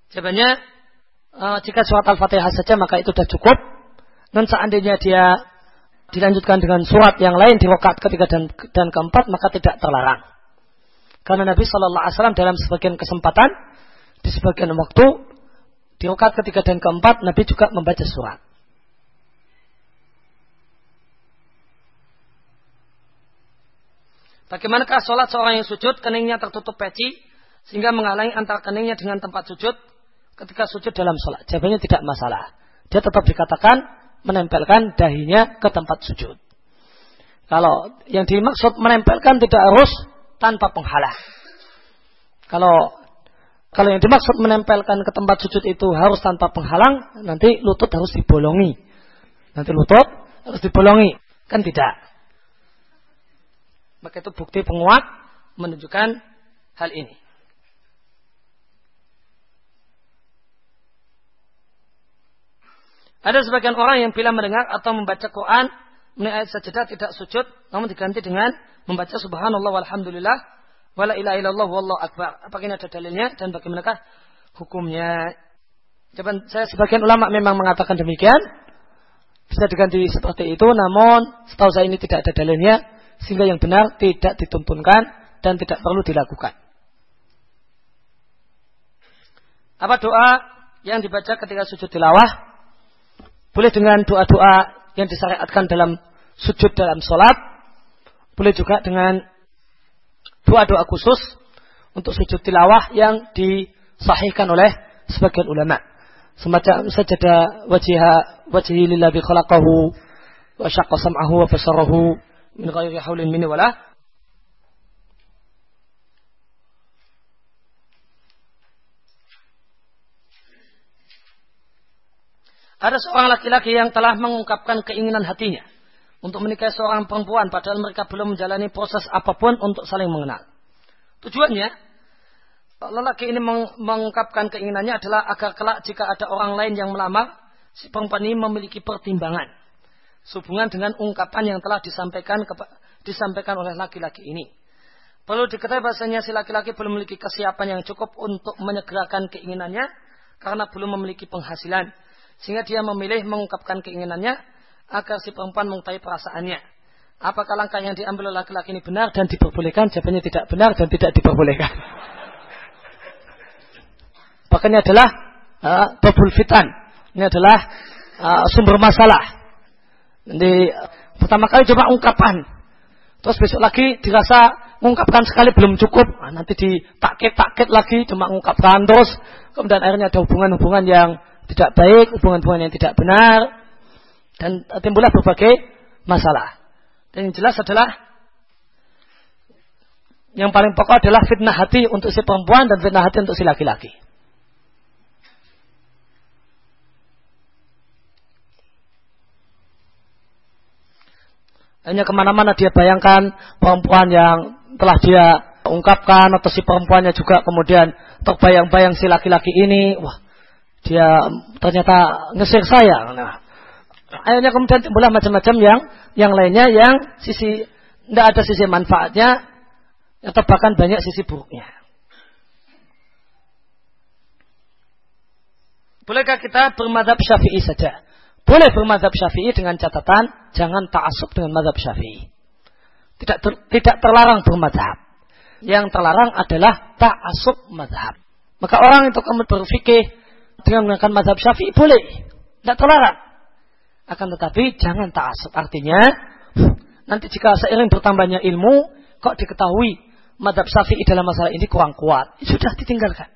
Jawabannya uh, jika surat Al-Fatihah saja maka itu sudah cukup. Dan seandainya dia dilanjutkan dengan surat yang lain di rokat ketiga dan, dan keempat maka tidak terlarang. Karena Nabi Shallallahu Alaihi Wasallam dalam sebagian kesempatan di sebagian waktu di rokat ketiga dan keempat Nabi juga membaca surat. Bagaimanakah sholat seorang yang sujud, keningnya tertutup peci, sehingga menghalangi antara keningnya dengan tempat sujud ketika sujud dalam sholat? Jawabannya tidak masalah. Dia tetap dikatakan menempelkan dahinya ke tempat sujud. Kalau yang dimaksud menempelkan tidak harus tanpa penghalang. Kalau kalau yang dimaksud menempelkan ke tempat sujud itu harus tanpa penghalang, nanti lutut harus dibolongi. Nanti lutut harus dibolongi. Kan tidak. Maka itu bukti penguat menunjukkan hal ini. Ada sebagian orang yang bila mendengar atau membaca Quran menaik ayat sajadah tidak sujud namun diganti dengan membaca subhanallah walhamdulillah wala ilaha illallah wallahu akbar. Apakah ini ada dalilnya dan bagaimanakah hukumnya? Jawaban saya sebagian ulama memang mengatakan demikian. Bisa diganti seperti itu namun setahu saya ini tidak ada dalilnya sehingga yang benar tidak dituntunkan dan tidak perlu dilakukan. Apa doa yang dibaca ketika sujud tilawah? Boleh dengan doa-doa yang disyariatkan dalam sujud dalam sholat. Boleh juga dengan doa-doa khusus untuk sujud tilawah yang disahihkan oleh sebagian ulama. Semacam sajadah wajih wajhi lillahi khalaqahu wa syaqqa sam'ahu wa basarahu min ghairi haulin minni wala Ada seorang laki-laki yang telah mengungkapkan keinginan hatinya untuk menikahi seorang perempuan padahal mereka belum menjalani proses apa pun untuk saling mengenal. Tujuannya, lelaki ini mengungkapkan keinginannya adalah agar kelak jika ada orang lain yang melamar, si perempuan ini memiliki pertimbangan sehubungan dengan ungkapan yang telah disampaikan disampaikan oleh laki-laki ini. Perlu diketahui bahasanya si laki-laki belum memiliki kesiapan yang cukup untuk menyegerakan keinginannya karena belum memiliki penghasilan sehingga dia memilih mengungkapkan keinginannya agar si perempuan mengetahui perasaannya. Apakah langkah yang diambil oleh laki-laki ini benar dan diperbolehkan? Jawabannya tidak benar dan tidak diperbolehkan. Ini adalah uh, babul fitan. Ini adalah uh, sumber masalah. Nanti pertama kali coba ungkapan. Terus besok lagi dirasa mengungkapkan sekali belum cukup. Nah, nanti ditakit-takit lagi cuma mengungkapkan terus. Kemudian akhirnya ada hubungan-hubungan yang tidak baik, hubungan-hubungan yang tidak benar, dan timbullah berbagai masalah. Dan yang jelas adalah yang paling pokok adalah fitnah hati untuk si perempuan dan fitnah hati untuk si laki-laki. Hanya ke mana-mana dia bayangkan perempuan yang telah dia ungkapkan atau si perempuannya juga kemudian terbayang-bayang si laki-laki ini, wah dia ternyata ngesir saya. Nah, akhirnya kemudian timbullah macam-macam yang yang lainnya yang sisi tidak ada sisi manfaatnya atau bahkan banyak sisi buruknya. Bolehkah kita bermadhab syafi'i saja? Boleh bermadhab syafi'i dengan catatan jangan ta'asub dengan madhab syafi'i. Tidak ter, tidak terlarang bermadhab. Yang terlarang adalah ta'asub madhab. Maka orang itu kamu berfikih dengan menggunakan mazhab syafi'i boleh. Tidak terlarang. Akan tetapi jangan ta'asub. Artinya, nanti jika seiring bertambahnya ilmu, kok diketahui mazhab syafi'i dalam masalah ini kurang kuat. Sudah ditinggalkan.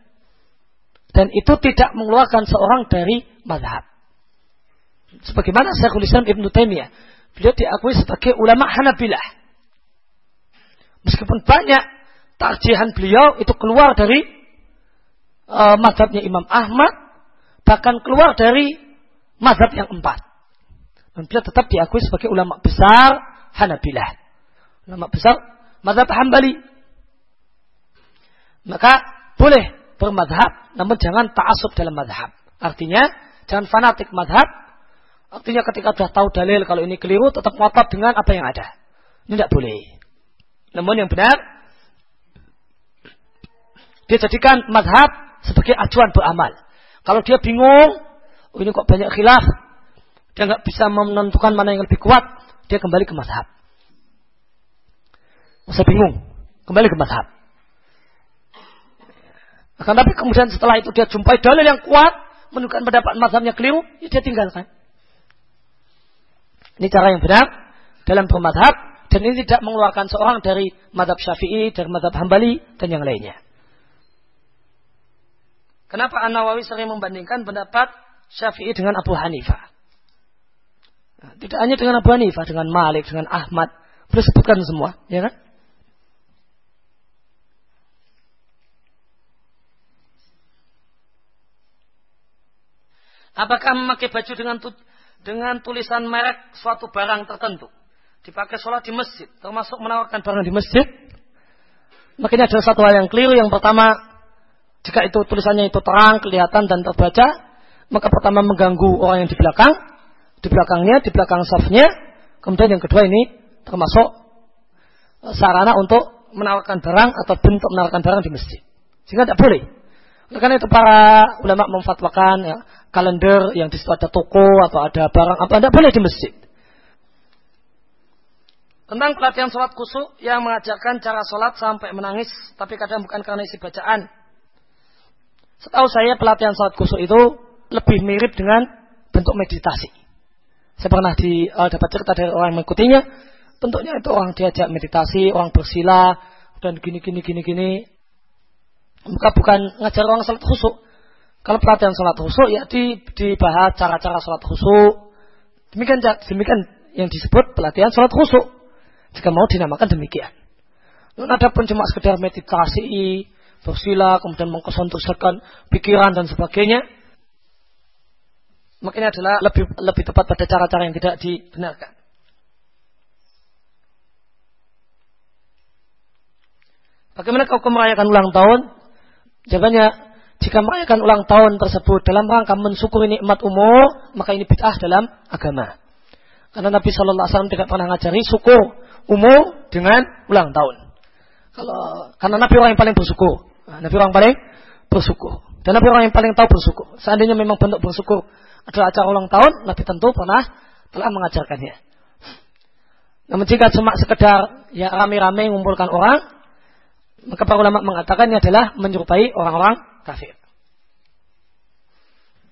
Dan itu tidak mengeluarkan seorang dari mazhab. Sebagaimana Syekhul Islam Ibn Taimiyah. Beliau diakui sebagai ulama Hanabilah. Meskipun banyak tarjihan beliau itu keluar dari uh, mazhabnya Imam Ahmad bahkan keluar dari mazhab yang empat. Dan beliau tetap diakui sebagai ulama besar Hanabilah. Ulama besar mazhab Hambali. Maka boleh bermadhab, namun jangan ta'asub dalam madhab. Artinya, jangan fanatik madhab. Artinya ketika sudah tahu dalil kalau ini keliru, tetap ngotot dengan apa yang ada. Ini tidak boleh. Namun yang benar, dia jadikan madhab sebagai acuan beramal. Kalau dia bingung, oh ini kok banyak khilaf, dia nggak bisa menentukan mana yang lebih kuat, dia kembali ke mazhab. Masa bingung, kembali ke mazhab. Akan tapi kemudian setelah itu dia jumpai dalil yang kuat, menunjukkan pendapat mazhabnya keliru, ya dia tinggalkan. Ini cara yang benar dalam bermadhab dan ini tidak mengeluarkan seorang dari madhab syafi'i, dari madhab hambali dan yang lainnya. Kenapa An-Nawawi sering membandingkan pendapat Syafi'i dengan Abu Hanifah? Nah, tidak hanya dengan Abu Hanifah, dengan Malik, dengan Ahmad. Beliau sebutkan semua, ya kan? Apakah memakai baju dengan dengan tulisan merek suatu barang tertentu? Dipakai sholat di masjid, termasuk menawarkan barang di masjid? Makanya ada satu hal yang keliru. Yang pertama, jika itu tulisannya itu terang, kelihatan dan terbaca, maka pertama mengganggu orang yang di belakang, di belakangnya, di belakang softnya. Kemudian yang kedua ini termasuk eh, sarana untuk menawarkan barang atau bentuk menawarkan barang di masjid. Sehingga tidak boleh. Karena itu para ulama memfatwakan ya, kalender yang di situ ada toko atau ada barang apa tidak boleh di masjid. Tentang pelatihan sholat kusuk yang mengajarkan cara sholat sampai menangis, tapi kadang bukan karena isi bacaan. Setahu saya pelatihan sholat kusuk itu lebih mirip dengan bentuk meditasi. Saya pernah di, uh, dapat cerita dari orang yang mengikutinya, bentuknya itu orang diajak meditasi, orang bersila, dan gini gini gini gini. Maka bukan ngajar orang sholat khusuk. Kalau pelatihan sholat khusuk ya di, dibahas cara-cara sholat khusuk. Demikian demikian yang disebut pelatihan sholat khusuk. Jika mau dinamakan demikian. Namun ada pun cuma sekedar meditasi, bersila, kemudian mengkonsentrasikan pikiran dan sebagainya. Makanya adalah lebih lebih tepat pada cara-cara yang tidak dibenarkan. Bagaimana kau merayakan ulang tahun? Jawabannya, jika merayakan ulang tahun tersebut dalam rangka mensyukuri nikmat umur, maka ini bid'ah dalam agama. Karena Nabi Shallallahu Alaihi Wasallam tidak pernah ngajari syukur umur dengan ulang tahun. Kalau karena Nabi orang yang paling bersyukur, nah, Nabi orang paling bersyukur. Dan Nabi orang yang paling tahu bersyukur. Seandainya memang bentuk bersyukur adalah acara ulang tahun, Nabi tentu pernah telah mengajarkannya. Namun jika cuma sekedar ya rame-rame mengumpulkan orang, maka para ulama mengatakan ini adalah menyerupai orang-orang kafir.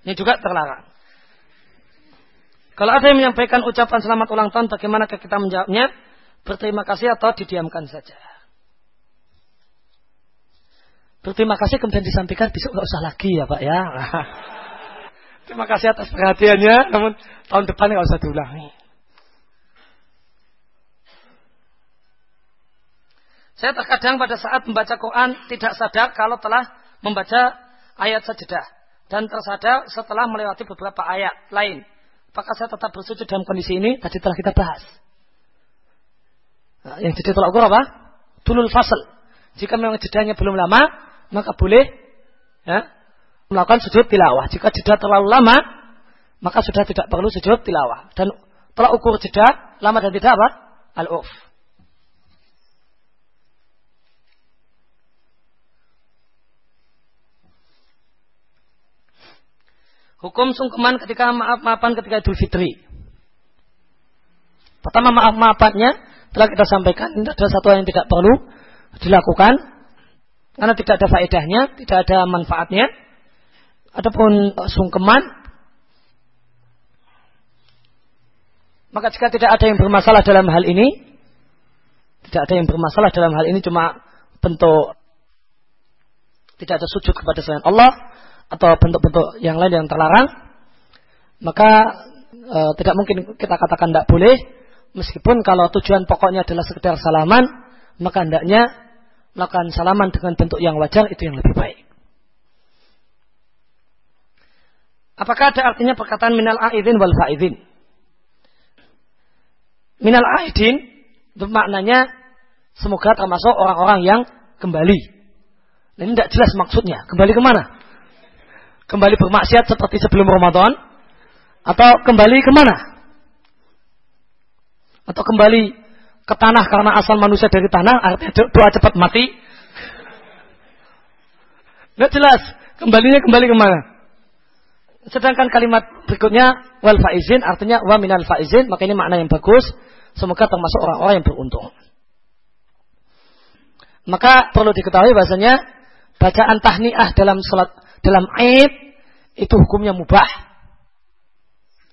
Ini juga terlarang. Kalau ada yang menyampaikan ucapan selamat ulang tahun, bagaimana kita menjawabnya? Berterima kasih atau didiamkan saja. Berterima kasih kemudian disampaikan besok nggak usah lagi ya Pak ya. Terima kasih atas perhatiannya, namun tahun depan nggak usah diulangi. Saya terkadang pada saat membaca Quran tidak sadar kalau telah membaca ayat sajadah dan tersadar setelah melewati beberapa ayat lain. Apakah saya tetap bersujud dalam kondisi ini? Tadi telah kita bahas. Nah, yang jadi tolak ukur apa? Tulul fasal. Jika memang jedanya belum lama, maka boleh ya, melakukan sujud tilawah. Jika jeda terlalu lama, maka sudah tidak perlu sujud tilawah. Dan tolak ukur jeda lama dan tidak apa? Al-uf. Hukum sungkeman ketika maaf-maafan ketika Idul Fitri. Pertama maaf-maafannya telah kita sampaikan ini adalah satu yang tidak perlu dilakukan karena tidak ada faedahnya, tidak ada manfaatnya. Adapun sungkeman maka jika tidak ada yang bermasalah dalam hal ini, tidak ada yang bermasalah dalam hal ini cuma bentuk tidak ada sujud kepada selain Allah, atau bentuk-bentuk yang lain yang terlarang, maka e, tidak mungkin kita katakan tidak boleh, meskipun kalau tujuan pokoknya adalah sekedar salaman, maka hendaknya melakukan salaman dengan bentuk yang wajar itu yang lebih baik. Apakah ada artinya perkataan minal aidin wal faidin? Minal aidin maknanya semoga termasuk orang-orang yang kembali. Nah, ini tidak jelas maksudnya. Kembali ke mana? Kembali bermaksiat seperti sebelum Ramadan? Atau kembali ke mana? Atau kembali ke tanah karena asal manusia dari tanah, artinya doa cepat mati? Nggak jelas. Kembalinya kembali ke mana? Sedangkan kalimat berikutnya wal faizin artinya wa minal faizin, maka ini makna yang bagus. Semoga termasuk orang-orang yang beruntung. Maka perlu diketahui bahasanya bacaan tahniah dalam salat dalam aib itu hukumnya mubah.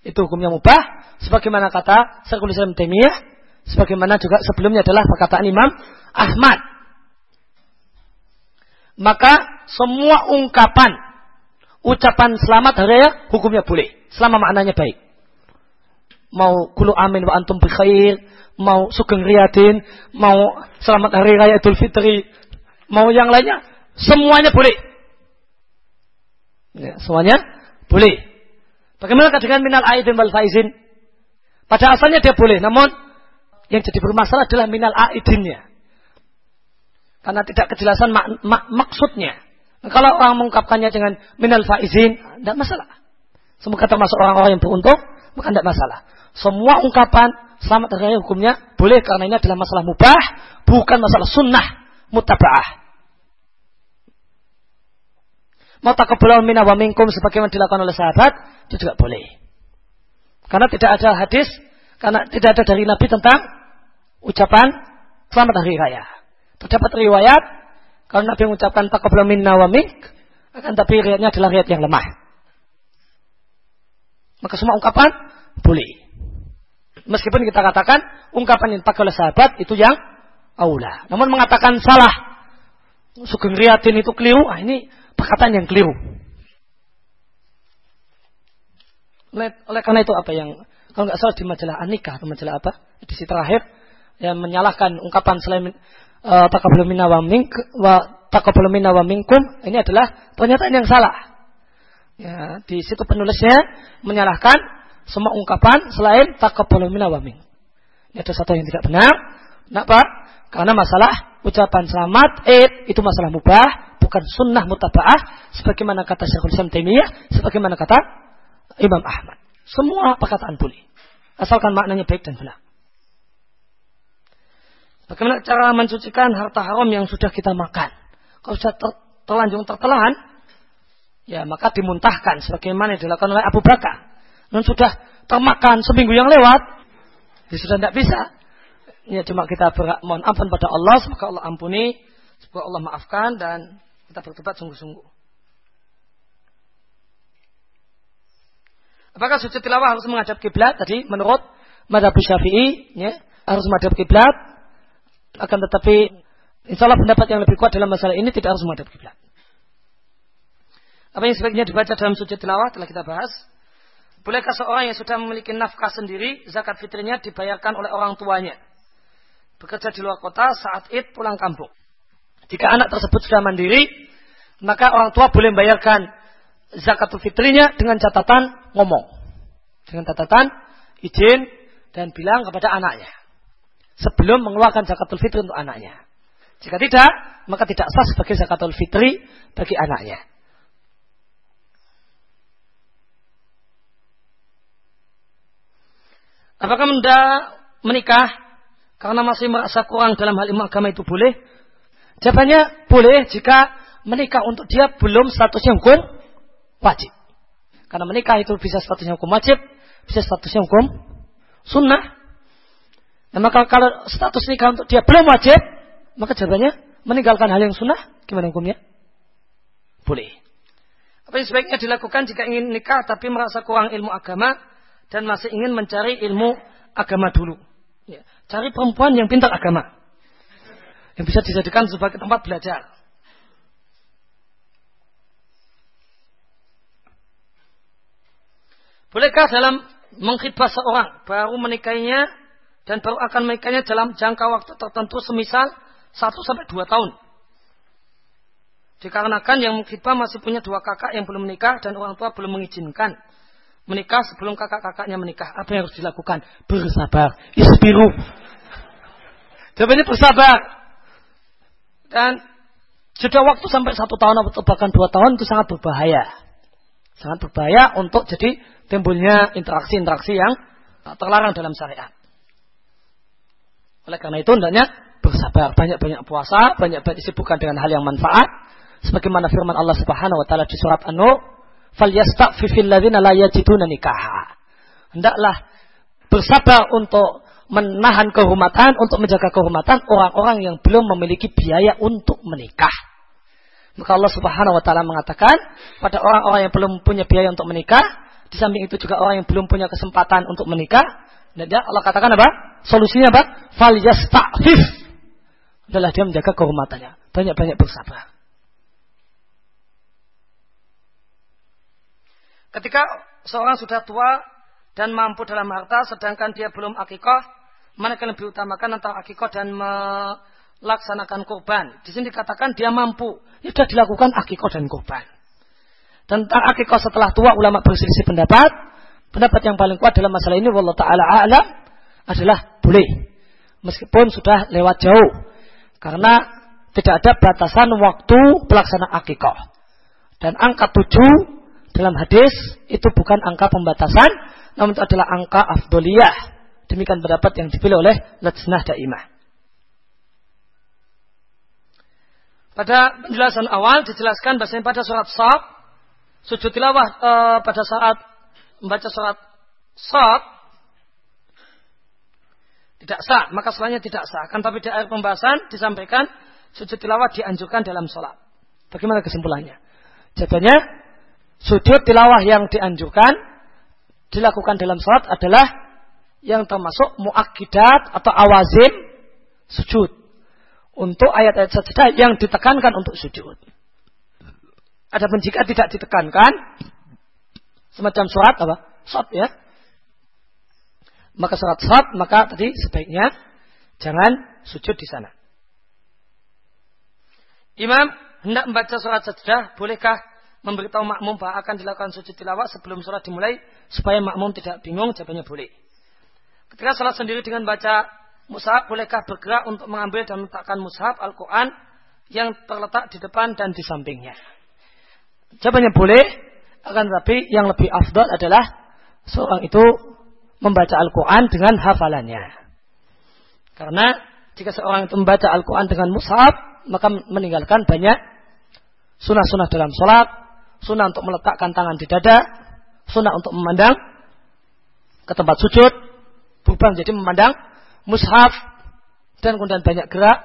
Itu hukumnya mubah sebagaimana kata Syekhul Islam Taimiyah sebagaimana juga sebelumnya adalah perkataan Imam Ahmad. Maka semua ungkapan ucapan selamat hari raya hukumnya boleh selama maknanya baik. Mau kulu amin wa antum bikhair, mau sugeng riyadin, mau selamat hari raya Idul Fitri, mau yang lainnya semuanya boleh. Ya, semuanya boleh. Bagaimana dengan minal aidin wal faizin? Pada asalnya dia boleh, namun yang jadi bermasalah adalah minal aidinnya. karena tidak kejelasan mak mak maksudnya. Kalau orang mengungkapkannya dengan minal faizin, tidak masalah. Semoga termasuk orang-orang yang beruntung, maka tidak masalah. Semua ungkapan selamat dari hukumnya boleh karena ini adalah masalah mubah, bukan masalah sunnah mutabaah. Mau takabbalu minna wa minkum sebagaimana dilakukan oleh sahabat, itu juga boleh. Karena tidak ada hadis, karena tidak ada dari Nabi tentang ucapan selamat hari raya. Terdapat riwayat kalau Nabi mengucapkan taqabbal minna wa mink akan tapi riwayatnya adalah riwayat yang lemah. Maka semua ungkapan boleh. Meskipun kita katakan ungkapan yang dipakai oleh sahabat itu yang aula. Namun mengatakan salah sugeng riatin itu keliru, ah ini perkataan yang keliru. Oleh, karena itu apa yang kalau nggak salah di majalah Anika atau majalah apa edisi terakhir yang menyalahkan ungkapan selain uh, wa mink wa ini adalah pernyataan yang salah. Ya, di situ penulisnya menyalahkan semua ungkapan selain mink. Ini ada satu yang tidak benar. Kenapa? Karena masalah ucapan selamat id itu masalah mubah, bukan sunnah mutabaah sebagaimana kata Syekhul Islam Taimiyah, sebagaimana kata Imam Ahmad. Semua perkataan boleh. Asalkan maknanya baik dan benar. Bagaimana cara mencucikan harta haram yang sudah kita makan? Kalau sudah ter, terlanjung tertelan, ya maka dimuntahkan sebagaimana dilakukan oleh Abu Bakar. Dan sudah termakan seminggu yang lewat, ya sudah tidak bisa. Ya cuma kita mohon ampun pada Allah, semoga Allah ampuni, semoga Allah maafkan dan kita bertobat sungguh-sungguh. Apakah sujud tilawah harus menghadap kiblat? Tadi menurut Madhab Syafi'i, ya, harus menghadap kiblat akan tetapi insya Allah pendapat yang lebih kuat dalam masalah ini tidak harus menghadap kiblat. Apa yang sebaiknya dibaca dalam sujud tilawah telah kita bahas. Bolehkah seorang yang sudah memiliki nafkah sendiri, zakat fitrinya dibayarkan oleh orang tuanya? Bekerja di luar kota saat id pulang kampung. Jika anak tersebut sudah mandiri, maka orang tua boleh membayarkan zakat fitrinya dengan catatan ngomong. Dengan catatan izin dan bilang kepada anaknya sebelum mengeluarkan zakatul fitri untuk anaknya. Jika tidak, maka tidak sah sebagai zakatul fitri bagi anaknya. Apakah menda menikah karena masih merasa kurang dalam hal ilmu agama itu boleh? Jawabannya boleh jika menikah untuk dia belum statusnya hukum wajib. Karena menikah itu bisa statusnya hukum wajib, bisa statusnya hukum sunnah, Nah, maka kalau status nikah untuk dia belum wajib, maka jawabannya meninggalkan hal yang sunnah, gimana hukumnya? Boleh. Apa yang sebaiknya dilakukan jika ingin nikah tapi merasa kurang ilmu agama dan masih ingin mencari ilmu agama dulu? Ya, cari perempuan yang pintar agama. Yang bisa dijadikan sebagai tempat belajar. Bolehkah dalam mengkhidbah seorang baru menikahinya dan baru akan menikahnya dalam jangka waktu tertentu semisal 1 sampai 2 tahun. Dikarenakan yang mukibah masih punya dua kakak yang belum menikah dan orang tua belum mengizinkan menikah sebelum kakak-kakaknya menikah. Apa yang harus dilakukan? Bersabar. Isbiru. Jawabannya bersabar. Dan sudah waktu sampai satu tahun atau bahkan dua tahun itu sangat berbahaya. Sangat berbahaya untuk jadi timbulnya interaksi-interaksi yang terlarang dalam syariat. Oleh karena itu hendaknya bersabar, banyak-banyak puasa, banyak-banyak disibukkan dengan hal yang manfaat. Sebagaimana firman Allah Subhanahu wa taala di surat An-Nur, "Falyasta'fifil ladzina la yajiduna nikaha." Hendaklah bersabar untuk menahan kehormatan, untuk menjaga kehormatan orang-orang yang belum memiliki biaya untuk menikah. Maka Allah Subhanahu wa taala mengatakan pada orang-orang yang belum punya biaya untuk menikah, di samping itu juga orang yang belum punya kesempatan untuk menikah, dan dia Allah katakan apa? Solusinya apa? Fal yasta'fif. Adalah dia menjaga kehormatannya. Banyak-banyak bersabar. Ketika seorang sudah tua dan mampu dalam harta, sedangkan dia belum akikoh, mana yang lebih utamakan antara akikoh dan melaksanakan kurban? Di sini dikatakan dia mampu. Ya sudah dilakukan akikoh dan kurban. Tentang akikoh setelah tua, ulama berselisih pendapat. Pendapat yang paling kuat dalam masalah ini wallahu taala a'lam adalah boleh meskipun sudah lewat jauh. Karena tidak ada batasan waktu pelaksanaan akikah. Dan angka tujuh dalam hadis itu bukan angka pembatasan, namun itu adalah angka afdoliyah. Demikian pendapat yang dipilih oleh Lajnah Daimah. Pada penjelasan awal dijelaskan bahasanya pada surat Sab, sujud tilawah e, pada saat membaca surat Sab tidak sah, maka setelahnya tidak sah. Kan tapi di akhir pembahasan disampaikan sujud tilawah dianjurkan dalam sholat. Bagaimana kesimpulannya? Jadinya sujud tilawah yang dianjurkan dilakukan dalam sholat adalah yang termasuk muakidat atau awazim sujud. Untuk ayat-ayat sajadah yang ditekankan untuk sujud. Adapun jika tidak ditekankan, semacam surat apa? Surat ya. Maka surat surat maka tadi sebaiknya jangan sujud di sana. Imam hendak membaca surat sajadah, bolehkah memberitahu makmum bahwa akan dilakukan sujud tilawah sebelum sholat dimulai supaya makmum tidak bingung jawabannya boleh. Ketika sholat sendiri dengan baca mushaf bolehkah bergerak untuk mengambil dan meletakkan mushaf Al-Quran yang terletak di depan dan di sampingnya. Jawabannya boleh, akan tetapi yang lebih afdal adalah seorang itu membaca Al-Quran dengan hafalannya. Karena jika seorang itu membaca Al-Quran dengan mushaf, maka meninggalkan banyak sunnah-sunnah dalam sholat, sunnah untuk meletakkan tangan di dada, sunnah untuk memandang ke tempat sujud, berubah menjadi memandang mushaf dan kemudian banyak gerak.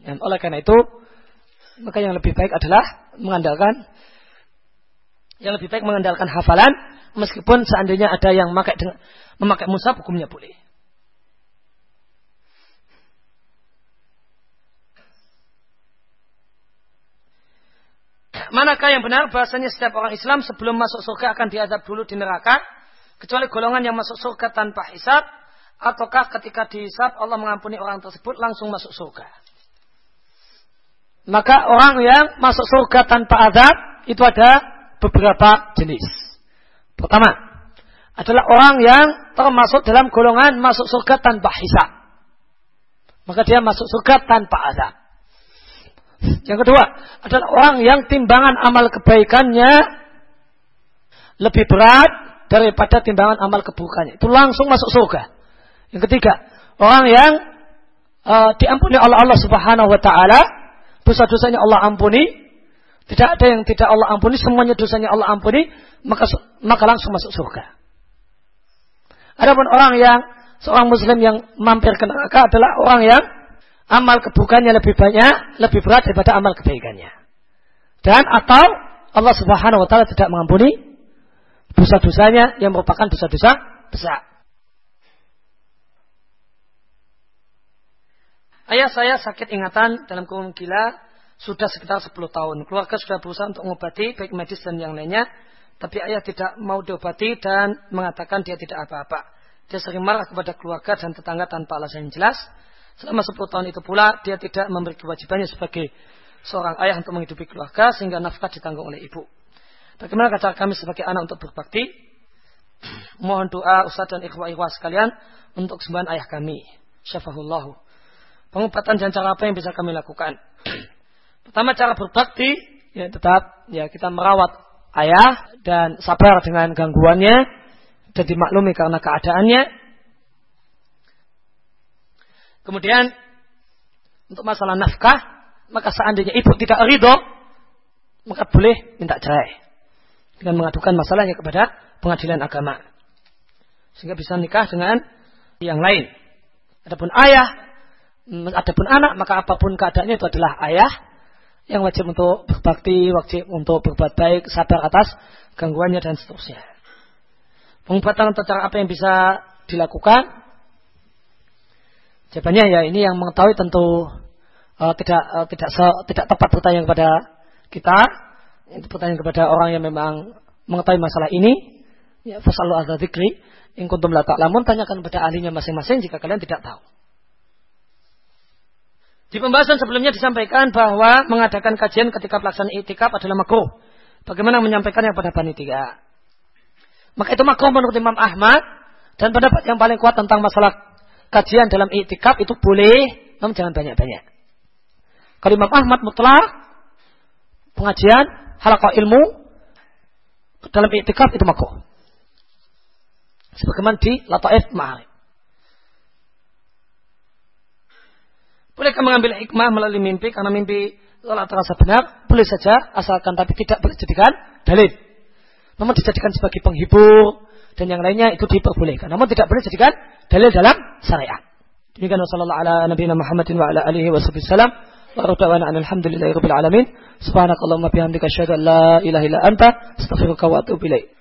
Dan oleh karena itu, maka yang lebih baik adalah mengandalkan yang lebih baik mengandalkan hafalan meskipun seandainya ada yang memakai memakai mushaf hukumnya boleh. Manakah yang benar? Bahasanya setiap orang Islam sebelum masuk surga akan diadab dulu di neraka. Kecuali golongan yang masuk surga tanpa hisab ataukah ketika dihisab Allah mengampuni orang tersebut langsung masuk surga. Maka orang yang masuk surga tanpa adab itu ada beberapa jenis. Pertama adalah orang yang termasuk dalam golongan masuk surga tanpa hisab. Maka dia masuk surga tanpa adab yang kedua adalah orang yang timbangan amal kebaikannya lebih berat daripada timbangan amal keburukannya. Itu langsung masuk surga. Yang ketiga, orang yang uh, diampuni oleh Allah Subhanahu wa taala, dosa-dosanya Allah ampuni, tidak ada yang tidak Allah ampuni, semuanya dosanya Allah ampuni, maka maka langsung masuk surga. Adapun orang yang seorang muslim yang mampir ke neraka adalah orang yang amal keburukannya lebih banyak, lebih berat daripada amal kebaikannya. Dan atau Allah Subhanahu wa taala tidak mengampuni dosa-dosanya yang merupakan dosa-dosa besar. Ayah saya sakit ingatan dalam kurung gila sudah sekitar 10 tahun. Keluarga sudah berusaha untuk mengobati baik medis dan yang lainnya. Tapi ayah tidak mau diobati dan mengatakan dia tidak apa-apa. Dia sering marah kepada keluarga dan tetangga tanpa alasan yang jelas. Selama 10 tahun itu pula dia tidak memberi kewajibannya sebagai seorang ayah untuk menghidupi keluarga sehingga nafkah ditanggung oleh ibu. Bagaimana kata kami sebagai anak untuk berbakti? Mohon doa Ustaz dan ikhwah-ikhwah sekalian untuk kesembuhan ayah kami. Syafahullahu. Pengobatan dan cara apa yang bisa kami lakukan? Pertama cara berbakti ya tetap ya kita merawat ayah dan sabar dengan gangguannya dan dimaklumi karena keadaannya Kemudian untuk masalah nafkah, maka seandainya ibu tidak ridho, maka boleh minta cerai dengan mengadukan masalahnya kepada pengadilan agama. Sehingga bisa nikah dengan yang lain. Adapun ayah, adapun anak, maka apa pun keadaannya itu adalah ayah yang wajib untuk berbakti, wajib untuk berbuat baik, sabar atas gangguannya dan seterusnya. Pengobatan cara apa yang bisa dilakukan Jawabannya ya ini yang mengetahui tentu uh, tidak uh, tidak se, tidak tepat bertanya kepada kita. Itu bertanya kepada orang yang memang mengetahui masalah ini. Ya fasalu dzikri in kuntum la ta'lamun tanyakan kepada ahlinya masing-masing jika kalian tidak tahu. Di pembahasan sebelumnya disampaikan bahwa mengadakan kajian ketika pelaksanaan itikaf adalah makruh. Bagaimana menyampaikannya pada panitia? Maka itu makruh menurut Imam Ahmad dan pendapat yang paling kuat tentang masalah kajian dalam iktikaf itu boleh, namun jangan banyak-banyak. Kalau Imam Ahmad mutlak pengajian halaqah ilmu dalam iktikaf itu makruh. Sebagaimana di Lataif Ma'arif. Bolehkah mengambil hikmah melalui mimpi karena mimpi kalau terasa benar, boleh saja asalkan tapi tidak boleh dijadikan dalil. Namun dijadikan sebagai penghibur dan yang lainnya itu diperbolehkan. Namun tidak boleh dijadikan dalil dalam syariat. Demikian wasallallahu ala nabiyina Muhammadin wa ala alihi wa sallam. Wa radwana alhamdulillahi rabbil alamin. Subhanakallahumma bihamdika asyhadu an la ilaha illa anta astaghfiruka wa atubu ilaik.